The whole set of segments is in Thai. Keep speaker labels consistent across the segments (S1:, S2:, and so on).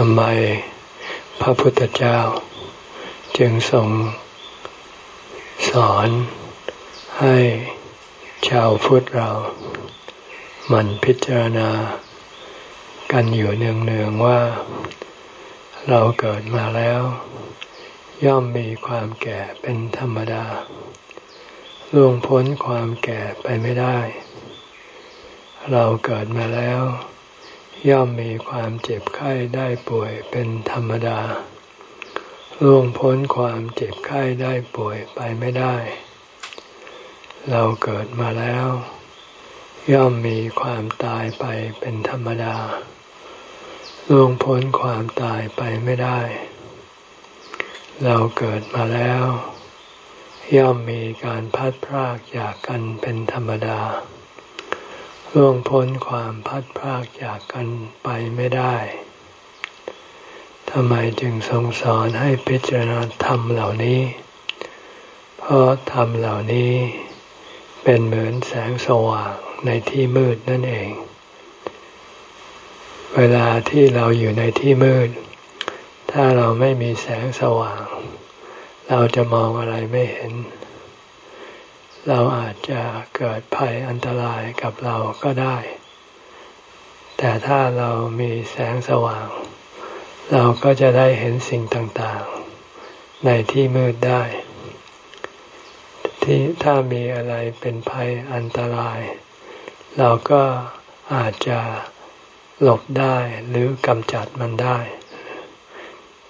S1: ทำไมพระพุทธเจ้า จึงทรงสอนให้ชาวพุทธเรา มันพิจารณา กันอยู่เนืองๆว่า เราเกิดมาแล้ว ย่อมมีความแก่เป็นธรรมดาล่วงพ้นความแก่ไปไม่ได้ เราเกิดมาแล้ว ย่อมมีความเจ็บไข้ได้ป่วยเป็นธรรมดาล่วงพ้นความเจ็บไข้ได้ป่วยไปไม่ได้ เราเกิดมาแล้ว ย่อมมีความตายไปเป็นธรรมดาล่วงพ้นความตายไปไม่ได้ เราเกิดมาแล้ว ย่อมมีการพัดพรากจากกันเป็นธรรมดา ล่วงพ้นความพัดพรากจากกันไปไม่ได้ทำไมจึงทรงสอนให้พิจารณาธรรมเหล่านี้ เพราะธรรมเหล่านี้เป็นเหมือนแสงสว่างในที่มืดนั่นเอง เวลาที่เราอยู่ในที่มืด ถ้าเราไม่มีแสงสว่าง เราจะมองอะไรไม่เห็น เราอาจจะเกิดภัยอันตรายกับเราก็ได้ แต่ถ้าเรามีแสงสว่าง เราก็จะได้เห็นสิ่งต่างๆ ในที่มืดได้ ที่ถ้ามีอะไรเป็นภัยอันตราย เราก็อาจจะหลบได้หรือกำจัดมันได้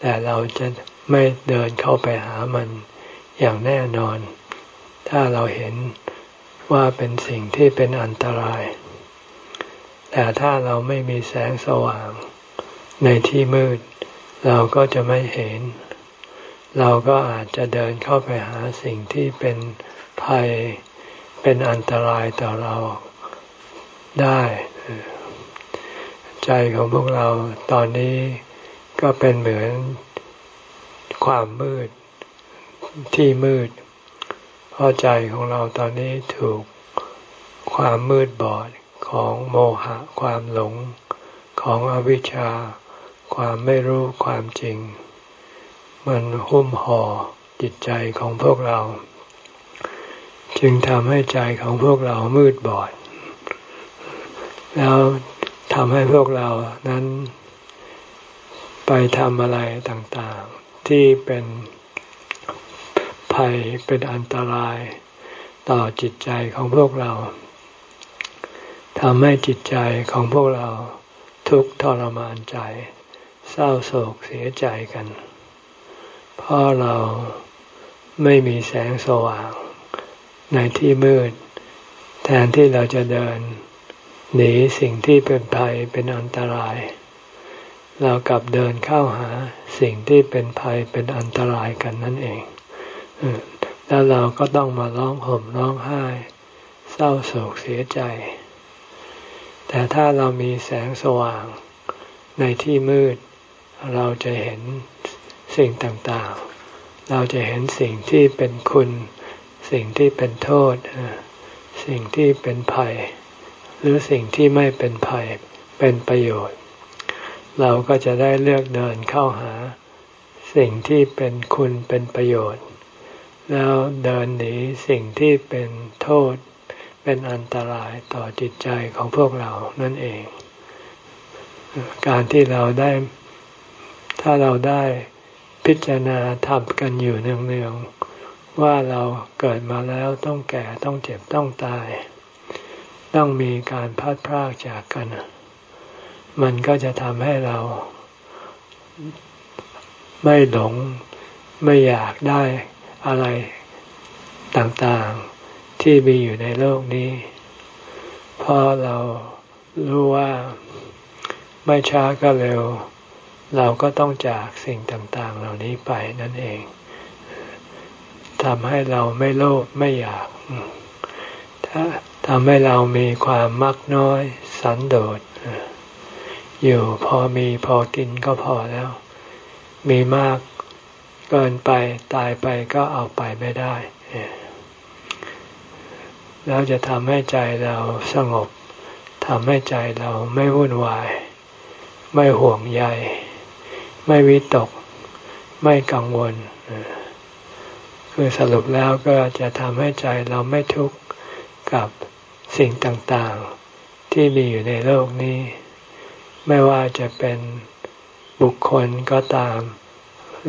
S1: แต่เราจะไม่เดินเข้าไปหามันอย่างแน่นอน ถ้าเราเห็นว่าเป็นสิ่งที่เป็นอันตราย แต่ถ้าเราไม่มีแสงสว่าง ในที่มืด เราก็จะไม่เห็น เราก็อาจจะเดินเข้าไปหาสิ่งที่เป็นภัย เป็นอันตรายต่อเราได้ ใจของพวกเราตอนนี้ก็เป็นเหมือนความมืดที่มืด เพราะใจของเราตอนนี้ถูกความมืดบอดของโมหะความหลงของอวิชชา ความไม่รู้ความจริง มันหุ้มห่อจิตใจของพวกเรา จึงทำให้ใจของพวกเรามืดบอด แล้วทำให้พวกเรานั้นไปทำอะไรต่างๆ ที่เป็น ภัยเป็นอันตรายต่อจิตใจของพวกเราทำให้จิตใจของพวกเราทุกข์ทรมานใจ เศร้าโศกเสียใจกันเพราะเราไม่มีแสงสว่าง ในที่มืด แทนที่เราจะเดิน หนีสิ่งที่เป็นภัยเป็นอันตราย เรากลับเดินเข้าหาสิ่งที่เป็นภัยเป็นอันตรายกันนั่นเอง แล้วเราก็ต้องมาร้องห่มร้องไห้ เศร้าโศกเสียใจ แต่ถ้าเรามีแสงสว่างในที่มืด เราจะเห็นสิ่งต่างๆ เราจะเห็นสิ่งที่เป็นคุณ สิ่งที่เป็นโทษ สิ่งที่เป็นภัย หรือสิ่งที่ไม่เป็นภัยเป็นประโยชน์ เราก็จะได้เลือกเดินเข้าหา สิ่งที่เป็นคุณเป็นประโยชน์ แล้วเดินหนีสิ่งที่เป็นโทษ เป็นอันตรายต่อจิตใจของพวกเรานั่นเอง การที่เราได้ ถ้าเราได้พิจารณาทำกันอยู่เนืองๆว่าเราเกิดมาแล้วต้องแก่ต้องเจ็บต้องตาย ต้องมีการพัดพรากจากกัน มันก็จะทำให้เราไม่หลงไม่อยากได้ อะไรต่างๆที่มีอยู่ในโลกนี้ เพราะเรารู้ว่าไม่ช้าก็เร็ว เราก็ต้องจากสิ่งต่างๆ เหล่านี้ไปนั่นเองทำให้เราไม่โลภไม่อยาก ถ้าทำให้เรามีความมักน้อย สันโดษอยู่พอมีพอกินก็พอแล้ว มีมาก เกินไปตายไปก็เอาไปไม่ได้ แล้วจะทำให้ใจเราสงบทำให้ใจเราไม่วุ่นวาย ไม่ห่วงใย ไม่วิตก ไม่กังวล คือสรุปแล้วก็จะทำให้ใจเราไม่ทุกข์กับสิ่งต่างๆ ที่มีอยู่ในโลกนี้ ไม่ว่าจะเป็นบุคคลก็ตาม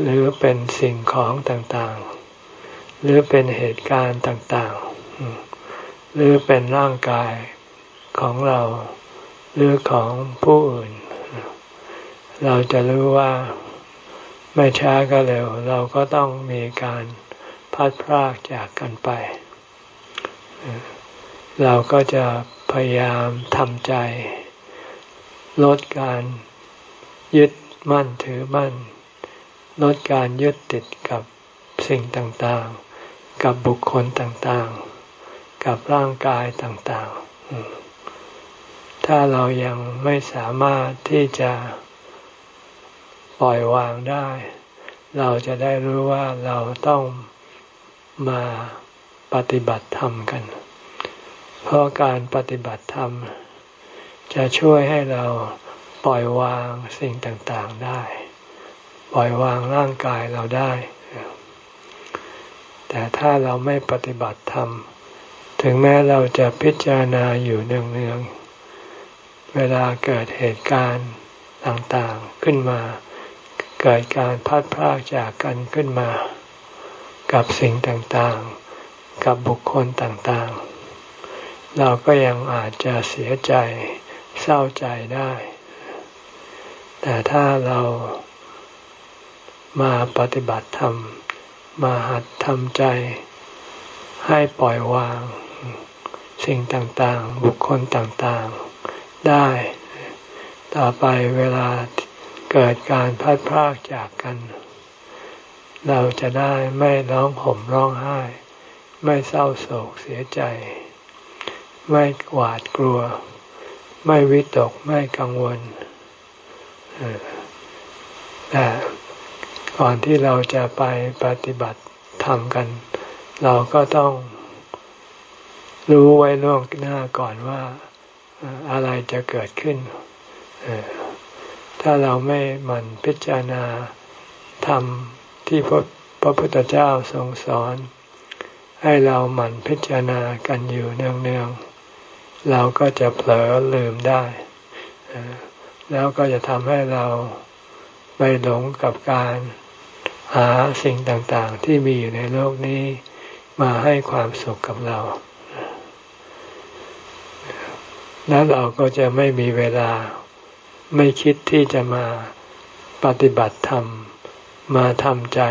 S1: หรือเป็นสิ่งของต่างๆ หรือเป็นเหตุการณ์ต่างๆ หรือเป็นร่างกายของเราหรือของผู้อื่น เราจะรู้ว่าไม่ช้าก็เร็ว เราก็ต้องมีการพัดพรากจากกันไป เราก็จะพยายามทำใจ ลดการยึดมั่นถือมั่น ลดการยึดติดกับสิ่งต่างๆ กับบุคคลต่างๆ กับร่างกายต่างๆ ถ้าเรายังไม่สามารถที่จะปล่อยวางได้ เราจะได้รู้ว่าเราต้องมาปฏิบัติธรรมกัน เพราะการปฏิบัติธรรม จะช่วยให้เราปล่อยวางสิ่งต่างๆได้ ล่อยวางร่างกายเราได้ แต่ถ้าเราไม่ปฏิบัติธรรม ถึงแม้เราจะพิจารณาอยู่เนืองๆ เวลาเกิดเหตุการณ์ต่างๆขึ้นมา เกิดการพัดพรากจากกันขึ้นมา กับสิ่งต่างๆ กับบุคคลต่างๆ เราก็ยังอาจจะเสียใจเศร้าใจได้ แต่ถ้าเรา มาปฏิบัติธรรม มาหัดทำใจ ให้ปล่อยวาง สิ่งต่างๆ บุคคลต่างๆ ได้ ต่อไปเวลาเกิดการพัดพรากจากกัน เราจะได้ไม่ร้องห่มร้องไห้ ไม่เศร้าโศกเสียใจ ไม่หวาดกลัว ไม่วิตกไม่กังวลแต่ ก่อนที่เราจะไปปฏิบัติธรรมกัน เราก็ต้องรู้ไว้ล่วงหน้าก่อนว่าอะไรจะเกิดขึ้น ถ้าเราไม่มันพิจารณาธรรมที่พระพระพุทธเจ้าทรงสอน ให้เราหมั่นพิจารณากันอยู่เนืองๆ เราก็จะเผลอลืมได้ แล้วก็จะทำให้เราไปหลงกับการ หาสิ่งต่างๆ ที่มีอยู่ในโลกนี้มาให้ความสุขกับเรา แล้วเราก็จะไม่มีเวลาไม่คิดที่จะมาปฏิบัติธรรม มาทำใจ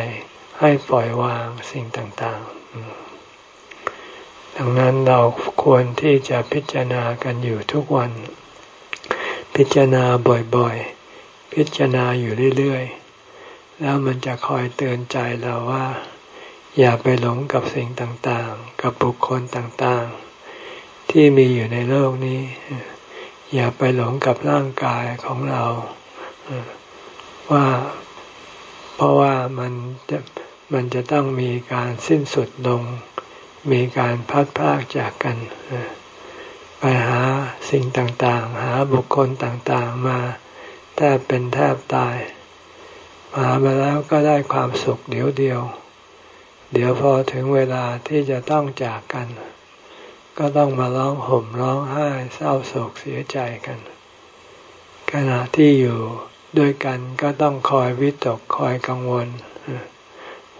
S1: ให้ปล่อยวางสิ่งต่างๆ ดังนั้นเราควรที่จะพิจารณากันอยู่ทุกวัน พิจารณาบ่อยๆ พิจารณาอยู่เรื่อยๆ แล้วมันจะคอยเตือนใจเราว่า อย่าไปหลงกับสิ่งต่างๆ กับบุคคลต่างๆ ที่มีอยู่ในโลกนี้ อย่าไปหลงกับร่างกายของเรา ว่าเพราะว่ามันจะมันจะต้องมีการสิ้นสุดลง มีการพัดพากจากกันไปหาสิ่งต่างๆ หาบุคคลต่างๆมาแทบเป็นแทบตาย หามาแล้วก็ได้ความสุขเดียวเดียว เดี๋ยวพอถึงเวลาที่จะต้องจากกัน ก็ต้องมาร้องห่มร้องไห้เศร้าโศกเสียใจกัน ขณะที่อยู่ด้วยกันก็ต้องคอยวิตกคอยกังวล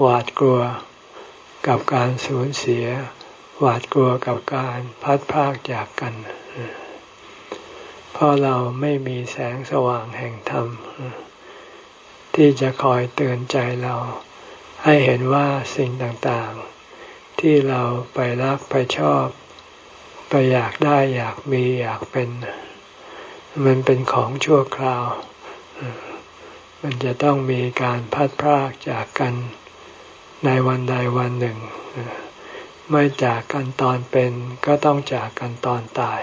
S1: หวาดกลัวกับการสูญเสีย หวาดกลัวกับการพัดพากจากกัน เพราะเราไม่มีแสงสว่างแห่งธรรม ที่จะคอยเตือนใจเรา ให้เห็นว่าสิ่งต่างๆ ที่เราไปรักไปชอบ ไปอยากได้อยากมีอยากเป็น มันเป็นของชั่วคราว มันจะต้องมีการพัดพรากจากกันในวันใดวันหนึ่ง ไม่จากกันตอนเป็นก็ต้องจากกันตอนตาย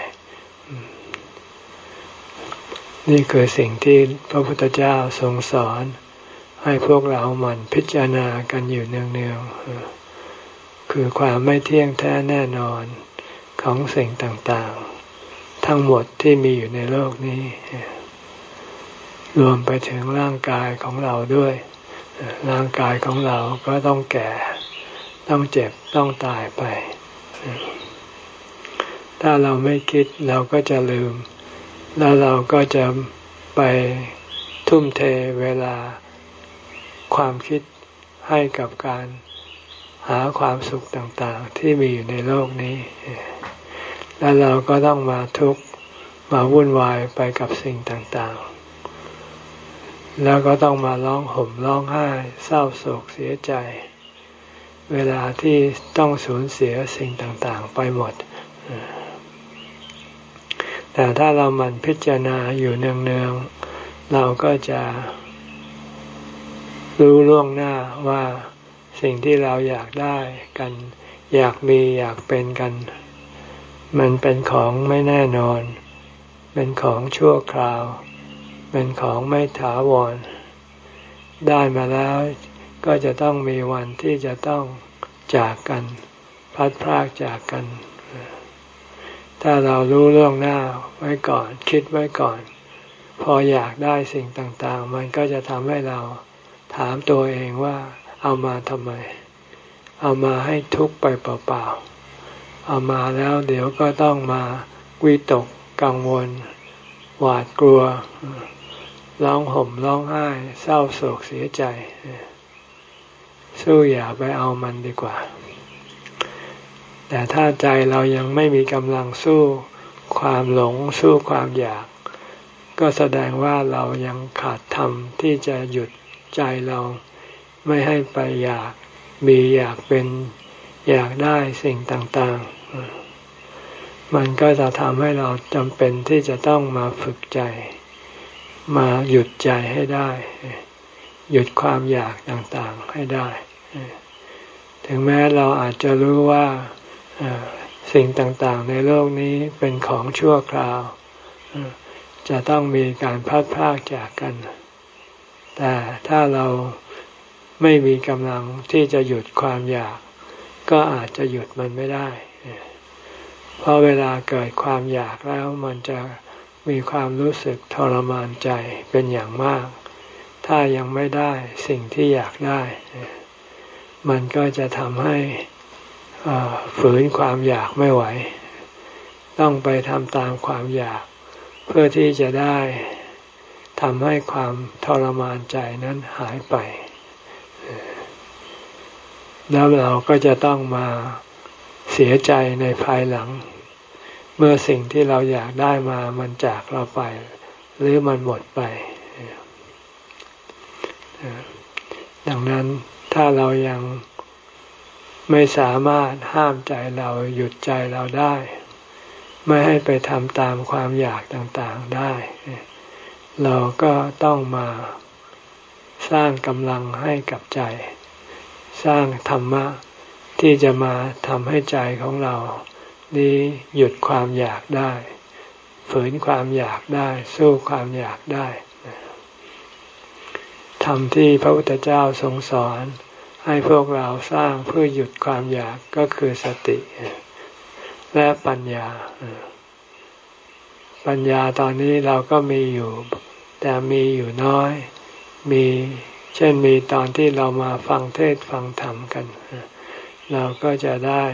S1: นี่คือสิ่งที่พระพุทธเจ้าทรงสอน ให้พวกเราหมั่นพิจารณากันอยู่เนืองๆคือความไม่เที่ยงแท้แน่นอนของสิ่งต่างๆ ทั้งหมดที่มีอยู่ในโลกนี้ รวมไปถึงร่างกายของเราด้วย ร่างกายของเราก็ต้องแก่ ต้องเจ็บต้องตายไป ถ้าเราไม่คิดเราก็จะลืม แล้วเราก็จะไปทุ่มเทเวลา ความคิดให้กับการหาความสุขต่างๆ ที่มีอยู่ในโลกนี้ แล้วเราก็ต้องมาทุกข์มาวุ่นวายไปกับสิ่งต่างๆ แล้วก็ต้องมาร้องห่มร้องไห้เศร้าโศกเสียใจ เวลาที่ต้องสูญเสียสิ่งต่างๆ ไปหมด แต่ถ้าเรามันพิจารณาอยู่เนืองๆ เราก็จะ รู้ล่วงหน้าว่าสิ่งที่เราอยากได้กัน อยากมีอยากเป็นกัน มันเป็นของไม่แน่นอน เป็นของชั่วคราว เป็นของไม่ถาวร ได้มาแล้วก็จะต้องมีวันที่จะต้องจากกัน พัดพรากจากกัน ถ้าเรารู้เรื่องหน้าไว้ก่อน คิดไว้ก่อน พออยากได้สิ่งต่างๆ มันก็จะทำให้เรา ถามตัวเองว่าเอามาทำไม เอามาให้ทุกข์ไปเปล่าๆ เอามาแล้วเดี๋ยวก็ต้องมาวิตกกังวล หวาดกลัว ร้องห่มร้องไห้ เศร้าโศกเสียใจ สู้อย่าไปเอามันดีกว่า แต่ถ้าใจเรายังไม่มีกำลังสู้ความหลงสู้ความอยาก ก็แสดงว่าเรายังขาดธรรมที่จะหยุด ใจเราไม่ให้ไปอยากมีอยากเป็นอยากได้สิ่งต่างๆ มันก็จะทำให้เราจำเป็นที่จะต้องมาฝึกใจ มาหยุดใจให้ได้ หยุดความอยากต่างๆให้ได้ ถึงแม้เราอาจจะรู้ว่าสิ่งต่างๆ ในโลกนี้เป็นของชั่วคราว จะต้องมีการพัดพากจากกัน แต่ถ้าเราไม่มีกำลังที่จะหยุดความอยาก ก็อาจจะหยุดมันไม่ได้ เพราะเวลาเกิดความอยากแล้วมันจะมีความรู้สึกทรมานใจเป็นอย่างมาก ถ้ายังไม่ได้สิ่งที่อยากได้ มันก็จะทำให้ฝืนความอยากไม่ไหว ต้องไปทำตามความอยาก เพื่อที่จะได้ ทำให้ความทรมานใจนั้นหายไป แล้วเราก็จะต้องมาเสียใจในภายหลัง เมื่อสิ่งที่เราอยากได้มามันจากเราไป หรือมันหมดไป ดังนั้นถ้าเรายังไม่สามารถห้ามใจเราหยุดใจเราได้ ไม่ให้ไปทำตามความอยากต่างๆได้ เราก็ต้องมาสร้างกำลังให้กับใจ สร้างธรรมะที่จะมาทำให้ใจของเรา นี้หยุดความอยากได้ ฝืนความอยากได้ สู้ความอยากได้ธรรมที่พระพุทธเจ้าทรงสอน ให้พวกเราสร้างเพื่อหยุดความอยากก็คือสติ และปัญญา ปัญญาตอนนี้เราก็มีอยู่ แต่มีอยู่น้อย มีเช่นมีตอนที่เรามาฟังเทศฟังธรรมกัน เราก็จะได้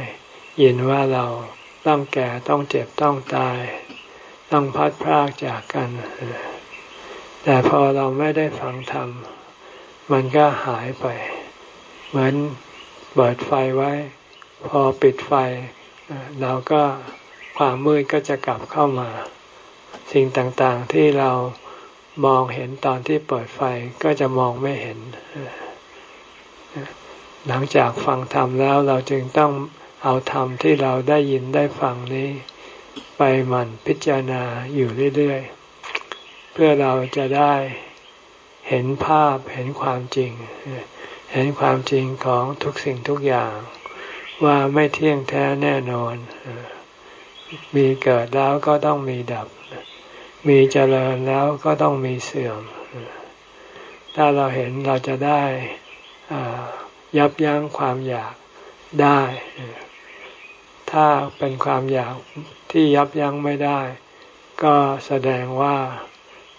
S1: ยินว่าเราต้องแก่ต้องเจ็บต้องตาย ต้องพัดพรากจากกัน แต่พอเราไม่ได้ฟังธรรม มันก็หายไป เหมือนเปิดไฟไว้ พอปิดไฟ เราก็ความมืดก็จะกลับเข้ามา สิ่งต่างๆที่เรามองเห็นตอนที่เปิดไฟก็จะมองไม่เห็น หลังจากฟังธรรมแล้วเราจึงต้องเอาธรรมที่เราได้ยินได้ฟังนี้ ไปหมั่นพิจารณาอยู่เรื่อยๆ เพื่อเราจะได้เห็นภาพเห็นความจริง เห็นความจริงของทุกสิ่งทุกอย่าง ว่าไม่เที่ยงแท้แน่นอน มีเกิดแล้วก็ต้องมีดับ มีเจริญแล้วก็ต้องมีเสื่อม ถ้าเราเห็นเราจะได้ยับยั้งความอยากได้ ถ้าเป็นความอยากที่ยับยั้งไม่ได้ ก็แสดงว่า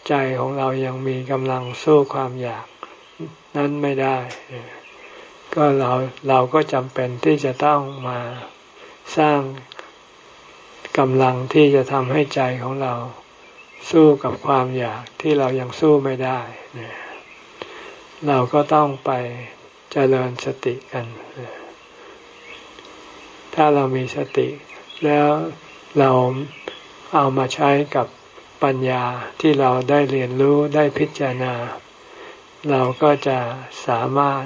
S1: ใจของเรายังมีกำลังสู้ความอยากนั้นไม่ได้ ก็เราเราก็จำเป็นที่จะต้องมาสร้าง กำลังที่จะทำให้ใจของเราสู้กับความอยากที่เรายังสู้ไม่ได้ เราก็ต้องไปเจริญสติกัน ถ้าเรามีสติ แล้วเราเอามาใช้กับปัญญาที่เราได้เรียนรู้ได้พิจารณา เราก็จะสามารถ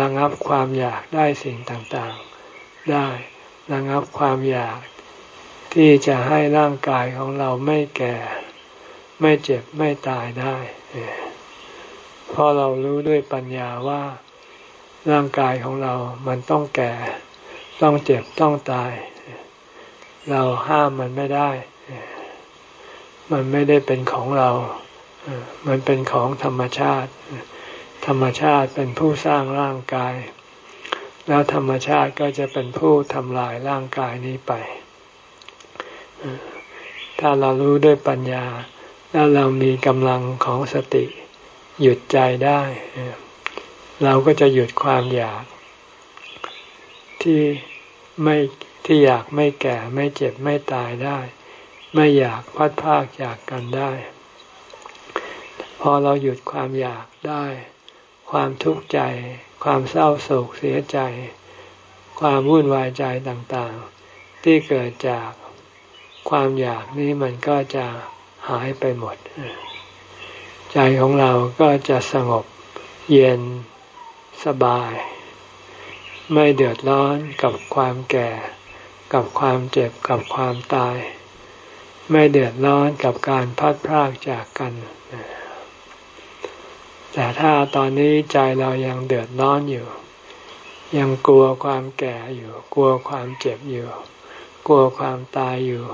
S1: ระงับความอยากได้สิ่งต่างๆ ได้ระงับความอยาก ที่จะให้ร่างกายของเราไม่แก่ ไม่เจ็บไม่ตายได้เพราะเรารู้ด้วยปัญญาว่าร่างกายของเรามันต้องแก่ ต้องเจ็บต้องตาย เราห้ามมันไม่ได้ มันไม่ได้เป็นของเรา มันเป็นของธรรมชาติ ธรรมชาติเป็นผู้สร้างร่างกาย แล้วธรรมชาติก็จะเป็นผู้ทำลายร่างกายนี้ไป ถ้าเรารู้ด้วยปัญญา แล้วเรามีกำลังของสติ หยุดใจได้ เราก็จะหยุดความอยาก ที่ไม่ที่อยากไม่แก่ไม่เจ็บไม่ตายได้ ไม่อยากพัดพากจากกันได้ พอเราหยุดความอยากได้ ความทุกข์ใจ ความเศร้าโศกเสียใจ ความวุ่นวายใจต่างๆ ที่เกิดจาก ความอยากนี้มันก็จะหายไปหมด ใจของเราก็จะสงบเย็นสบาย ไม่เดือดร้อนกับความแก่ กับความเจ็บกับความตาย ไม่เดือดร้อนกับการพัดพรากจากกัน แต่ถ้าตอนนี้ใจเรายังเดือดร้อนอยู่ ยังกลัวความแก่อยู่ กลัวความเจ็บอยู่ กลัวความตายอยู่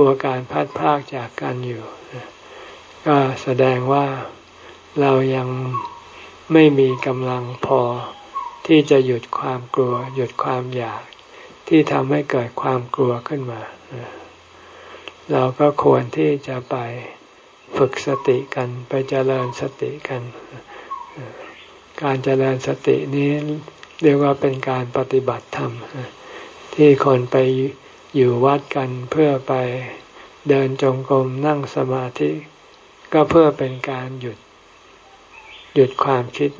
S1: ลัวการพัดพากจากกันอยู่ ก็แสดงว่าเรายังไม่มีกำลังพอที่จะหยุดความกลัว หยุดความอยากที่ทำให้เกิดความกลัวขึ้นมา เราก็ควรที่จะไปฝึกสติกันไปเจริญสติกัน การเจริญสตินี้เรียกว่าเป็นการปฏิบัติธรรมที่คนไป อยู่วัดกันเพื่อไปเดินจงกรมนั่งสมาธิ ก็เพื่อเป็นการหยุด หยุดความคิด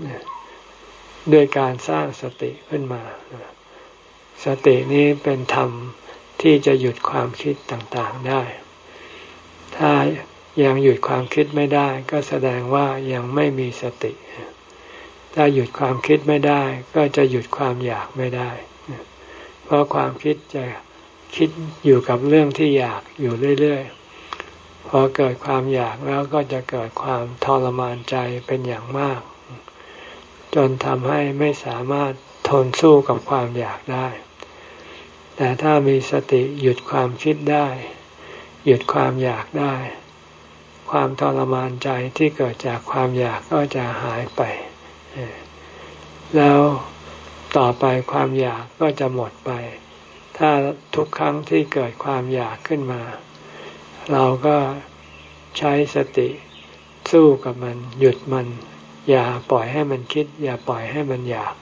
S1: ด้วยการสร้างสติขึ้นมา สตินี้เป็นธรรมที่จะหยุดความคิดต่างๆได้ ถ้ายังหยุดความคิดไม่ได้ ก็แสดงว่ายังไม่มีสติ ถ้าหยุดความคิดไม่ได้ ก็จะหยุดความอยากไม่ได้ เพราะความคิดจะ คิดอยู่กับเรื่องที่อยากอยู่เรื่อยๆ พอเกิดความอยากแล้วก็จะเกิดความทรมานใจเป็นอย่างมาก จนทำให้ไม่สามารถทนสู้กับความอยากได้ แต่ถ้ามีสติหยุดความคิดได้ หยุดความอยากได้ ความทรมานใจที่เกิดจากความอยากก็จะหายไป แล้วต่อไปความอยากก็จะหมดไป ถ้าทุกครั้งที่เกิดความอยากขึ้นมา เราก็ใช้สติสู้กับมัน หยุดมัน อย่าปล่อยให้มันคิด อย่าปล่อยให้มันอยาก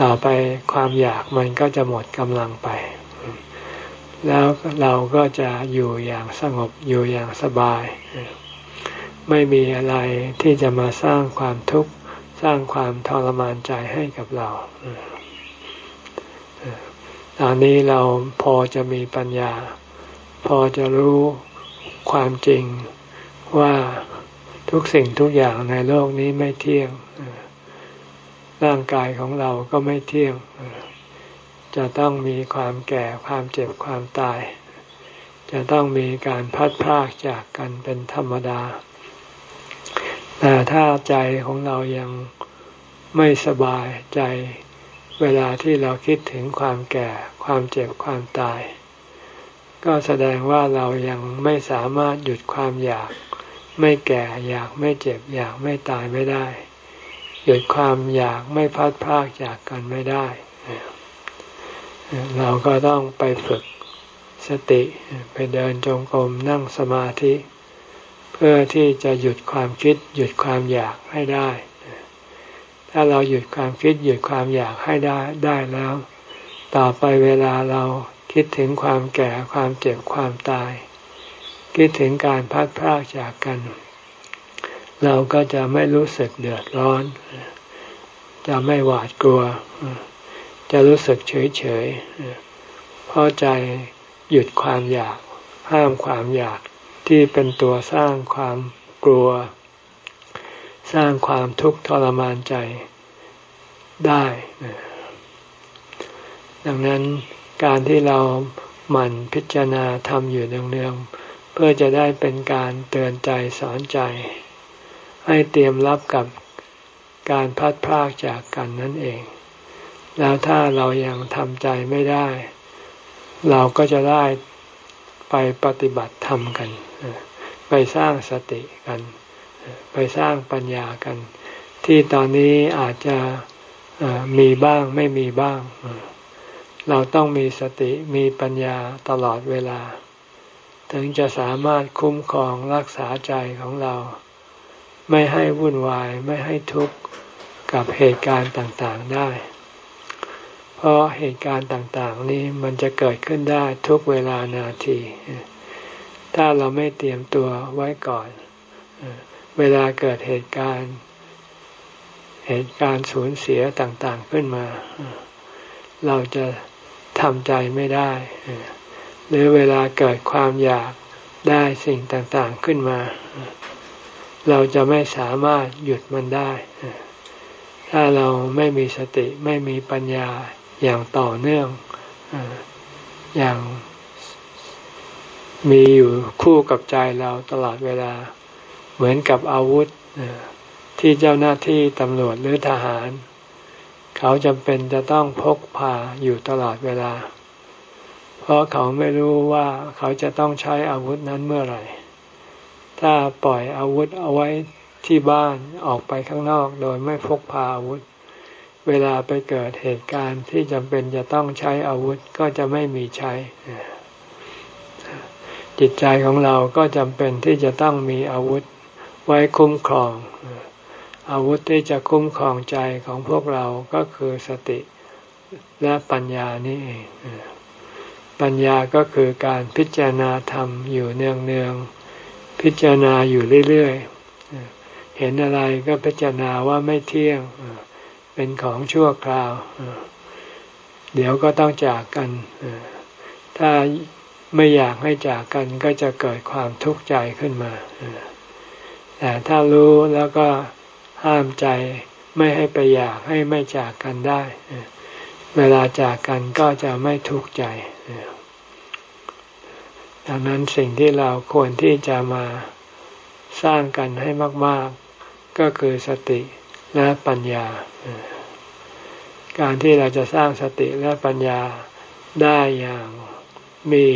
S1: ต่อไปความอยากมันก็จะหมดกำลังไป แล้วเราก็จะอยู่อย่างสงบอยู่อย่างสบาย ไม่มีอะไรที่จะมาสร้างความทุกข์ สร้างความทรมานใจให้กับเรา ตอนนี้เราพอจะมีปัญญา พอจะรู้ความจริงว่าทุกสิ่งทุกอย่างในโลกนี้ไม่เที่ยง ร่างกายของเราก็ไม่เที่ยง จะต้องมีความแก่ความเจ็บความตาย จะต้องมีการพัดพรากจากกันเป็นธรรมดา แต่ถ้าใจของเรายังไม่สบายใจ เวลาที่เราคิดถึงความแก่ ความเจ็บ ความตาย ก็แสดงว่าเรายังไม่สามารถหยุดความอยาก ไม่แก่อยากไม่เจ็บ อยากไม่ตายไม่ได้ หยุดความอยากไม่พัดพากจากกันไม่ได้ เราก็ต้องไปฝึกสติไปเดินจงกรมนั่งสมาธิ เพื่อที่จะหยุดความคิด หยุดความอยากให้ได้ ถ้าเราหยุดความคิดหยุดความอยากให้ได้ได้แล้ว ต่อไปเวลาเราคิดถึงความแก่ความเจ็บความตาย คิดถึงการพัดพรากจากกัน เราก็จะไม่รู้สึกเดือดร้อน จะไม่หวาดกลัว จะรู้สึกเฉยเฉยเพราะใจหยุดความอยาก ห้ามความอยากที่เป็นตัวสร้างความกลัว สร้างความทุกข์ทรมานใจได้ ดังนั้นการที่เราหมั่นพิจารณาทำอยู่เนืองๆเพื่อจะได้เป็นการเตือนใจสอนใจ ให้เตรียมรับกับการพัดพรากจากกันนั่นเอง แล้วถ้าเรายังทำใจไม่ได้ เราก็จะได้ไปปฏิบัติธรรมกัน ไปสร้างสติกัน ไปสร้างปัญญากัน ที่ตอนนี้อาจจะมีบ้างไม่มีบ้าง เราต้องมีสติมีปัญญาตลอดเวลา ถึงจะสามารถคุ้มครองรักษาใจของเรา ไม่ให้วุ่นวายไม่ให้ทุกข์กับเหตุการณ์ต่างๆได้ เพราะเหตุการณ์ต่างๆ นี้มันจะเกิดขึ้นได้ทุกเวลานาที ถ้าเราไม่เตรียมตัวไว้ก่อน เวลาเกิดเหตุการณ์ เหตุการณ์สูญเสียต่างๆขึ้นมา เราจะทำใจไม่ได้ หรือเวลาเกิดความอยากได้สิ่งต่างๆขึ้นมา เราจะไม่สามารถหยุดมันได้ ถ้าเราไม่มีสติไม่มีปัญญาอย่างต่อเนื่อง อย่างมีอยู่คู่กับใจเราตลอดเวลา เหมือนกับอาวุธที่เจ้าหน้าที่ตำรวจหรือทหาร เขาจำเป็นจะต้องพกพาอยู่ตลอดเวลา เพราะเขาไม่รู้ว่าเขาจะต้องใช้อาวุธนั้นเมื่อไหร่ ถ้าปล่อยอาวุธเอาไว้ที่บ้านออกไปข้างนอกโดยไม่พกพาอาวุธ เวลาไปเกิดเหตุการณ์ที่จำเป็นจะต้องใช้อาวุธก็จะไม่มีใช้ จิตใจของเราก็จำเป็นที่จะต้องมีอาวุธ ไว้คุ้มครอง อาวุธที่จะคุ้มครองใจของพวกเราก็คือสติและปัญญานี่เองปัญญาก็คือการพิจารณาธรรมอยู่เนืองๆพิจารณาอยู่เรื่อยๆ เห็นอะไรก็พิจารณาว่าไม่เที่ยง เป็นของชั่วคราว เดี๋ยวก็ต้องจากกัน ถ้าไม่อยากให้จากกันก็จะเกิดความทุกข์ใจขึ้นมา แต่ถ้ารู้แล้วก็ห้ามใจไม่ให้ไปอยากให้ไม่จากกันได้ เวลาจากกันก็จะไม่ทุกข์ใจ ดังนั้นสิ่งที่เราควรที่จะมาสร้างกันให้มาก ๆ ก็คือสติและปัญญา การที่เราจะสร้างสติและปัญญาได้อย่างมี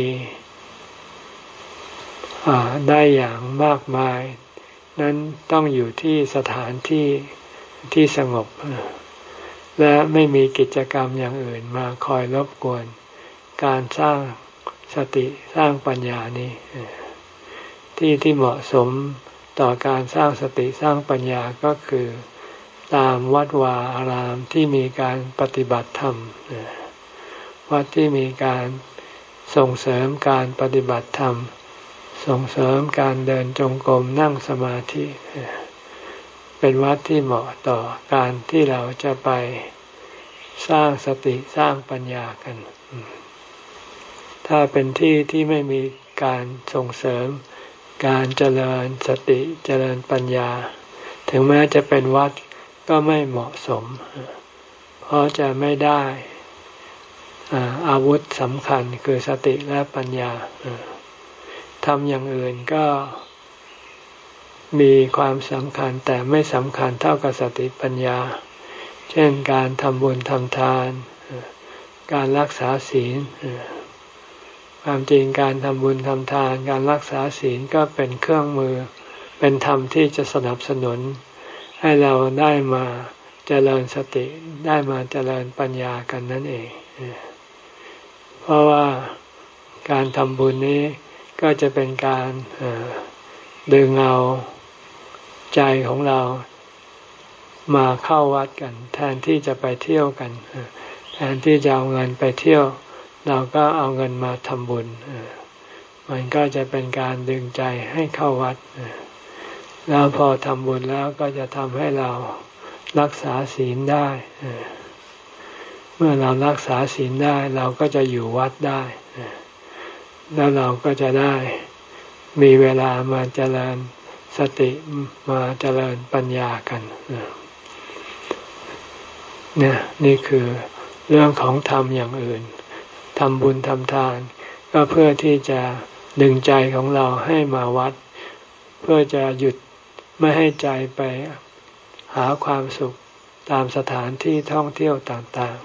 S1: ได้อย่างมากมาย นั้นต้องอยู่ที่สถานที่ที่สงบ และไม่มีกิจกรรมอย่างอื่นมาคอยรบกวน การสร้างสติสร้างปัญญานี้ ที่ที่เหมาะสมต่อการสร้างสติสร้างปัญญาก็คือ ตามวัดวาอารามที่มีการปฏิบัติธรรมวัดที่มีการส่งเสริมการปฏิบัติธรรม ส่งเสริมการเดินจงกรมนั่งสมาธิ เป็นวัดที่เหมาะต่อการที่เราจะไปสร้างสติสร้างปัญญากัน ถ้าเป็นที่ที่ไม่มีการส่งเสริม การเจริญสติเจริญปัญญา ถึงแม้จะเป็นวัดก็ไม่เหมาะสม เพราะจะไม่ได้อาวุธสำคัญคือสติและปัญญา ทำอย่างอื่นก็มีความสำคัญแต่ไม่สำคัญเท่ากับสติปัญญา เช่นการทำบุญทำทาน การรักษาศีล ความจริงการทำบุญทำทาน การรักษาศีลก็เป็นเครื่องมือ เป็นธรรมที่จะสนับสนุน ให้เราได้มาเจริญสติได้มาเจริญปัญญากันนั่นเอง เพราะว่าการทำบุญนี้ ก็จะเป็นการดึงเอาใจของเรามาเข้าวัดกัน แทนที่จะไปเที่ยวกัน แทนที่จะเอาเงินไปเที่ยว เราก็เอาเงินมาทำบุญมันก็จะเป็นการดึงใจให้เข้าวัดแล้วพอทำบุญแล้วก็จะทำให้เรารักษาศีลได้ เมื่อเรารักษาศีลได้เราก็จะอยู่วัดได้ แล้วเราก็จะได้มีเวลามาเจริญสติมาเจริญปัญญากันเนี่ยนี่คือเรื่องของธรรมอย่างอื่นทำบุญทำทาน ก็เพื่อที่จะดึงใจของเราให้มาวัด เพื่อจะหยุดไม่ให้ใจไปหาความสุขตามสถานที่ท่องเที่ยวต่าง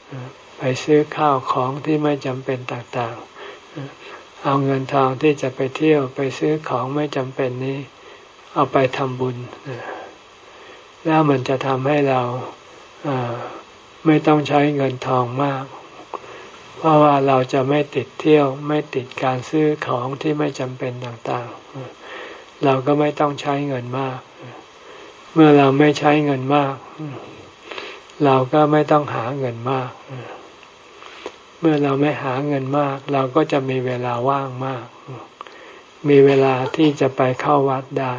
S1: ๆ ไปซื้อข้าวของที่ไม่จำเป็นต่างๆ เอาเงินทองที่จะไปเที่ยวไปซื้อของไม่จำเป็นนี้ เอาไปทำบุญ แล้วมันจะทำให้เราไม่ต้องใช้เงินทองมาก เพราะว่าเราจะไม่ติดเที่ยว ไม่ติดการซื้อของที่ไม่จำเป็นต่างๆ เราก็ไม่ต้องใช้เงินมาก เมื่อเราไม่ใช้เงินมาก เราก็ไม่ต้องหาเงินมาก เมื่อเราไม่หาเงินมาก เราก็จะมีเวลาว่างมาก มีเวลาที่จะไปเข้าวัดได้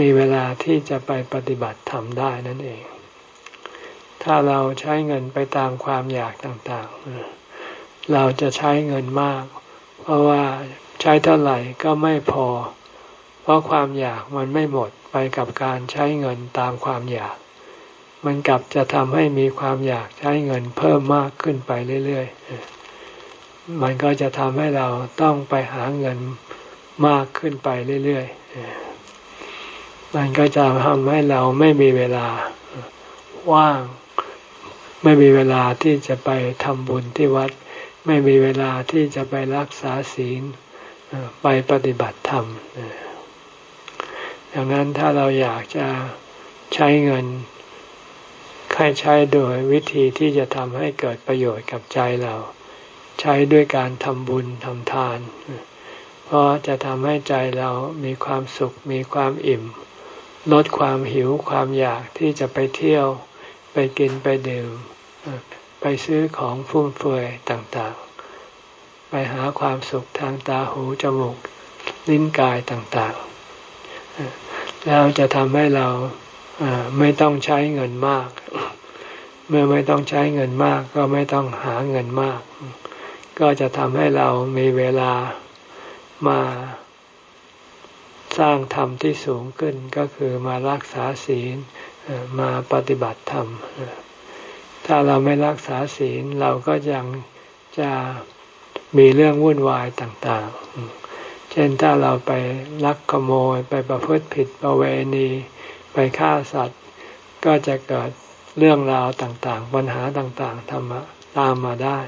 S1: มีเวลาที่จะไปปฏิบัติธรรมได้นั่นเอง ถ้าเราใช้เงินไปตามความอยากต่างๆ เราจะใช้เงินมาก เพราะว่าใช้เท่าไหร่ก็ไม่พอ เพราะความอยากมันไม่หมดไปกับการใช้เงินตามความอยาก มันกลับจะทำให้มีความอยากใช้เงินเพิ่มมากขึ้นไปเรื่อยๆ มันก็จะทำให้เราต้องไปหาเงินมากขึ้นไปเรื่อยๆ มันก็จะทำให้เราไม่มีเวลาว่าง ไม่มีเวลาที่จะไปทำบุญที่วัด ไม่มีเวลาที่จะไปรักษาศีลไปปฏิบัติธรรมดังนั้นถ้าเราอยากจะใช้เงิน ให้ใช้โดยวิธีที่จะทำให้เกิดประโยชน์กับใจเรา ใช้ด้วยการทำบุญทำทาน เพราะจะทำให้ใจเรามีความสุขมีความอิ่ม ลดความหิวความอยากที่จะไปเที่ยว ไปกินไปดื่ม ไปซื้อของฟุ่มเฟือยต่างๆ ไปหาความสุขทางตาหูจมูกลิ้นกายต่างๆ แล้วจะทำให้เรา ไม่ต้องใช้เงินมาก เมื่อไม่ต้องใช้เงินมาก ก็ไม่ต้องหาเงินมาก ก็จะทำให้เรามีเวลามาสร้างธรรมที่สูงขึ้นก็คือมารักษาศีลมาปฏิบัติธรรม ถ้าเราไม่รักษาศีลเราก็ยังจะมีเรื่องวุ่นวายต่างๆ เช่นถ้าเราไปลักขโมยไปประพฤติผิดประเวณี ไปฆ่าสัตว์ ก็จะเกิดเรื่องราวต่างๆ ปัญหาต่างๆทำตามมาได้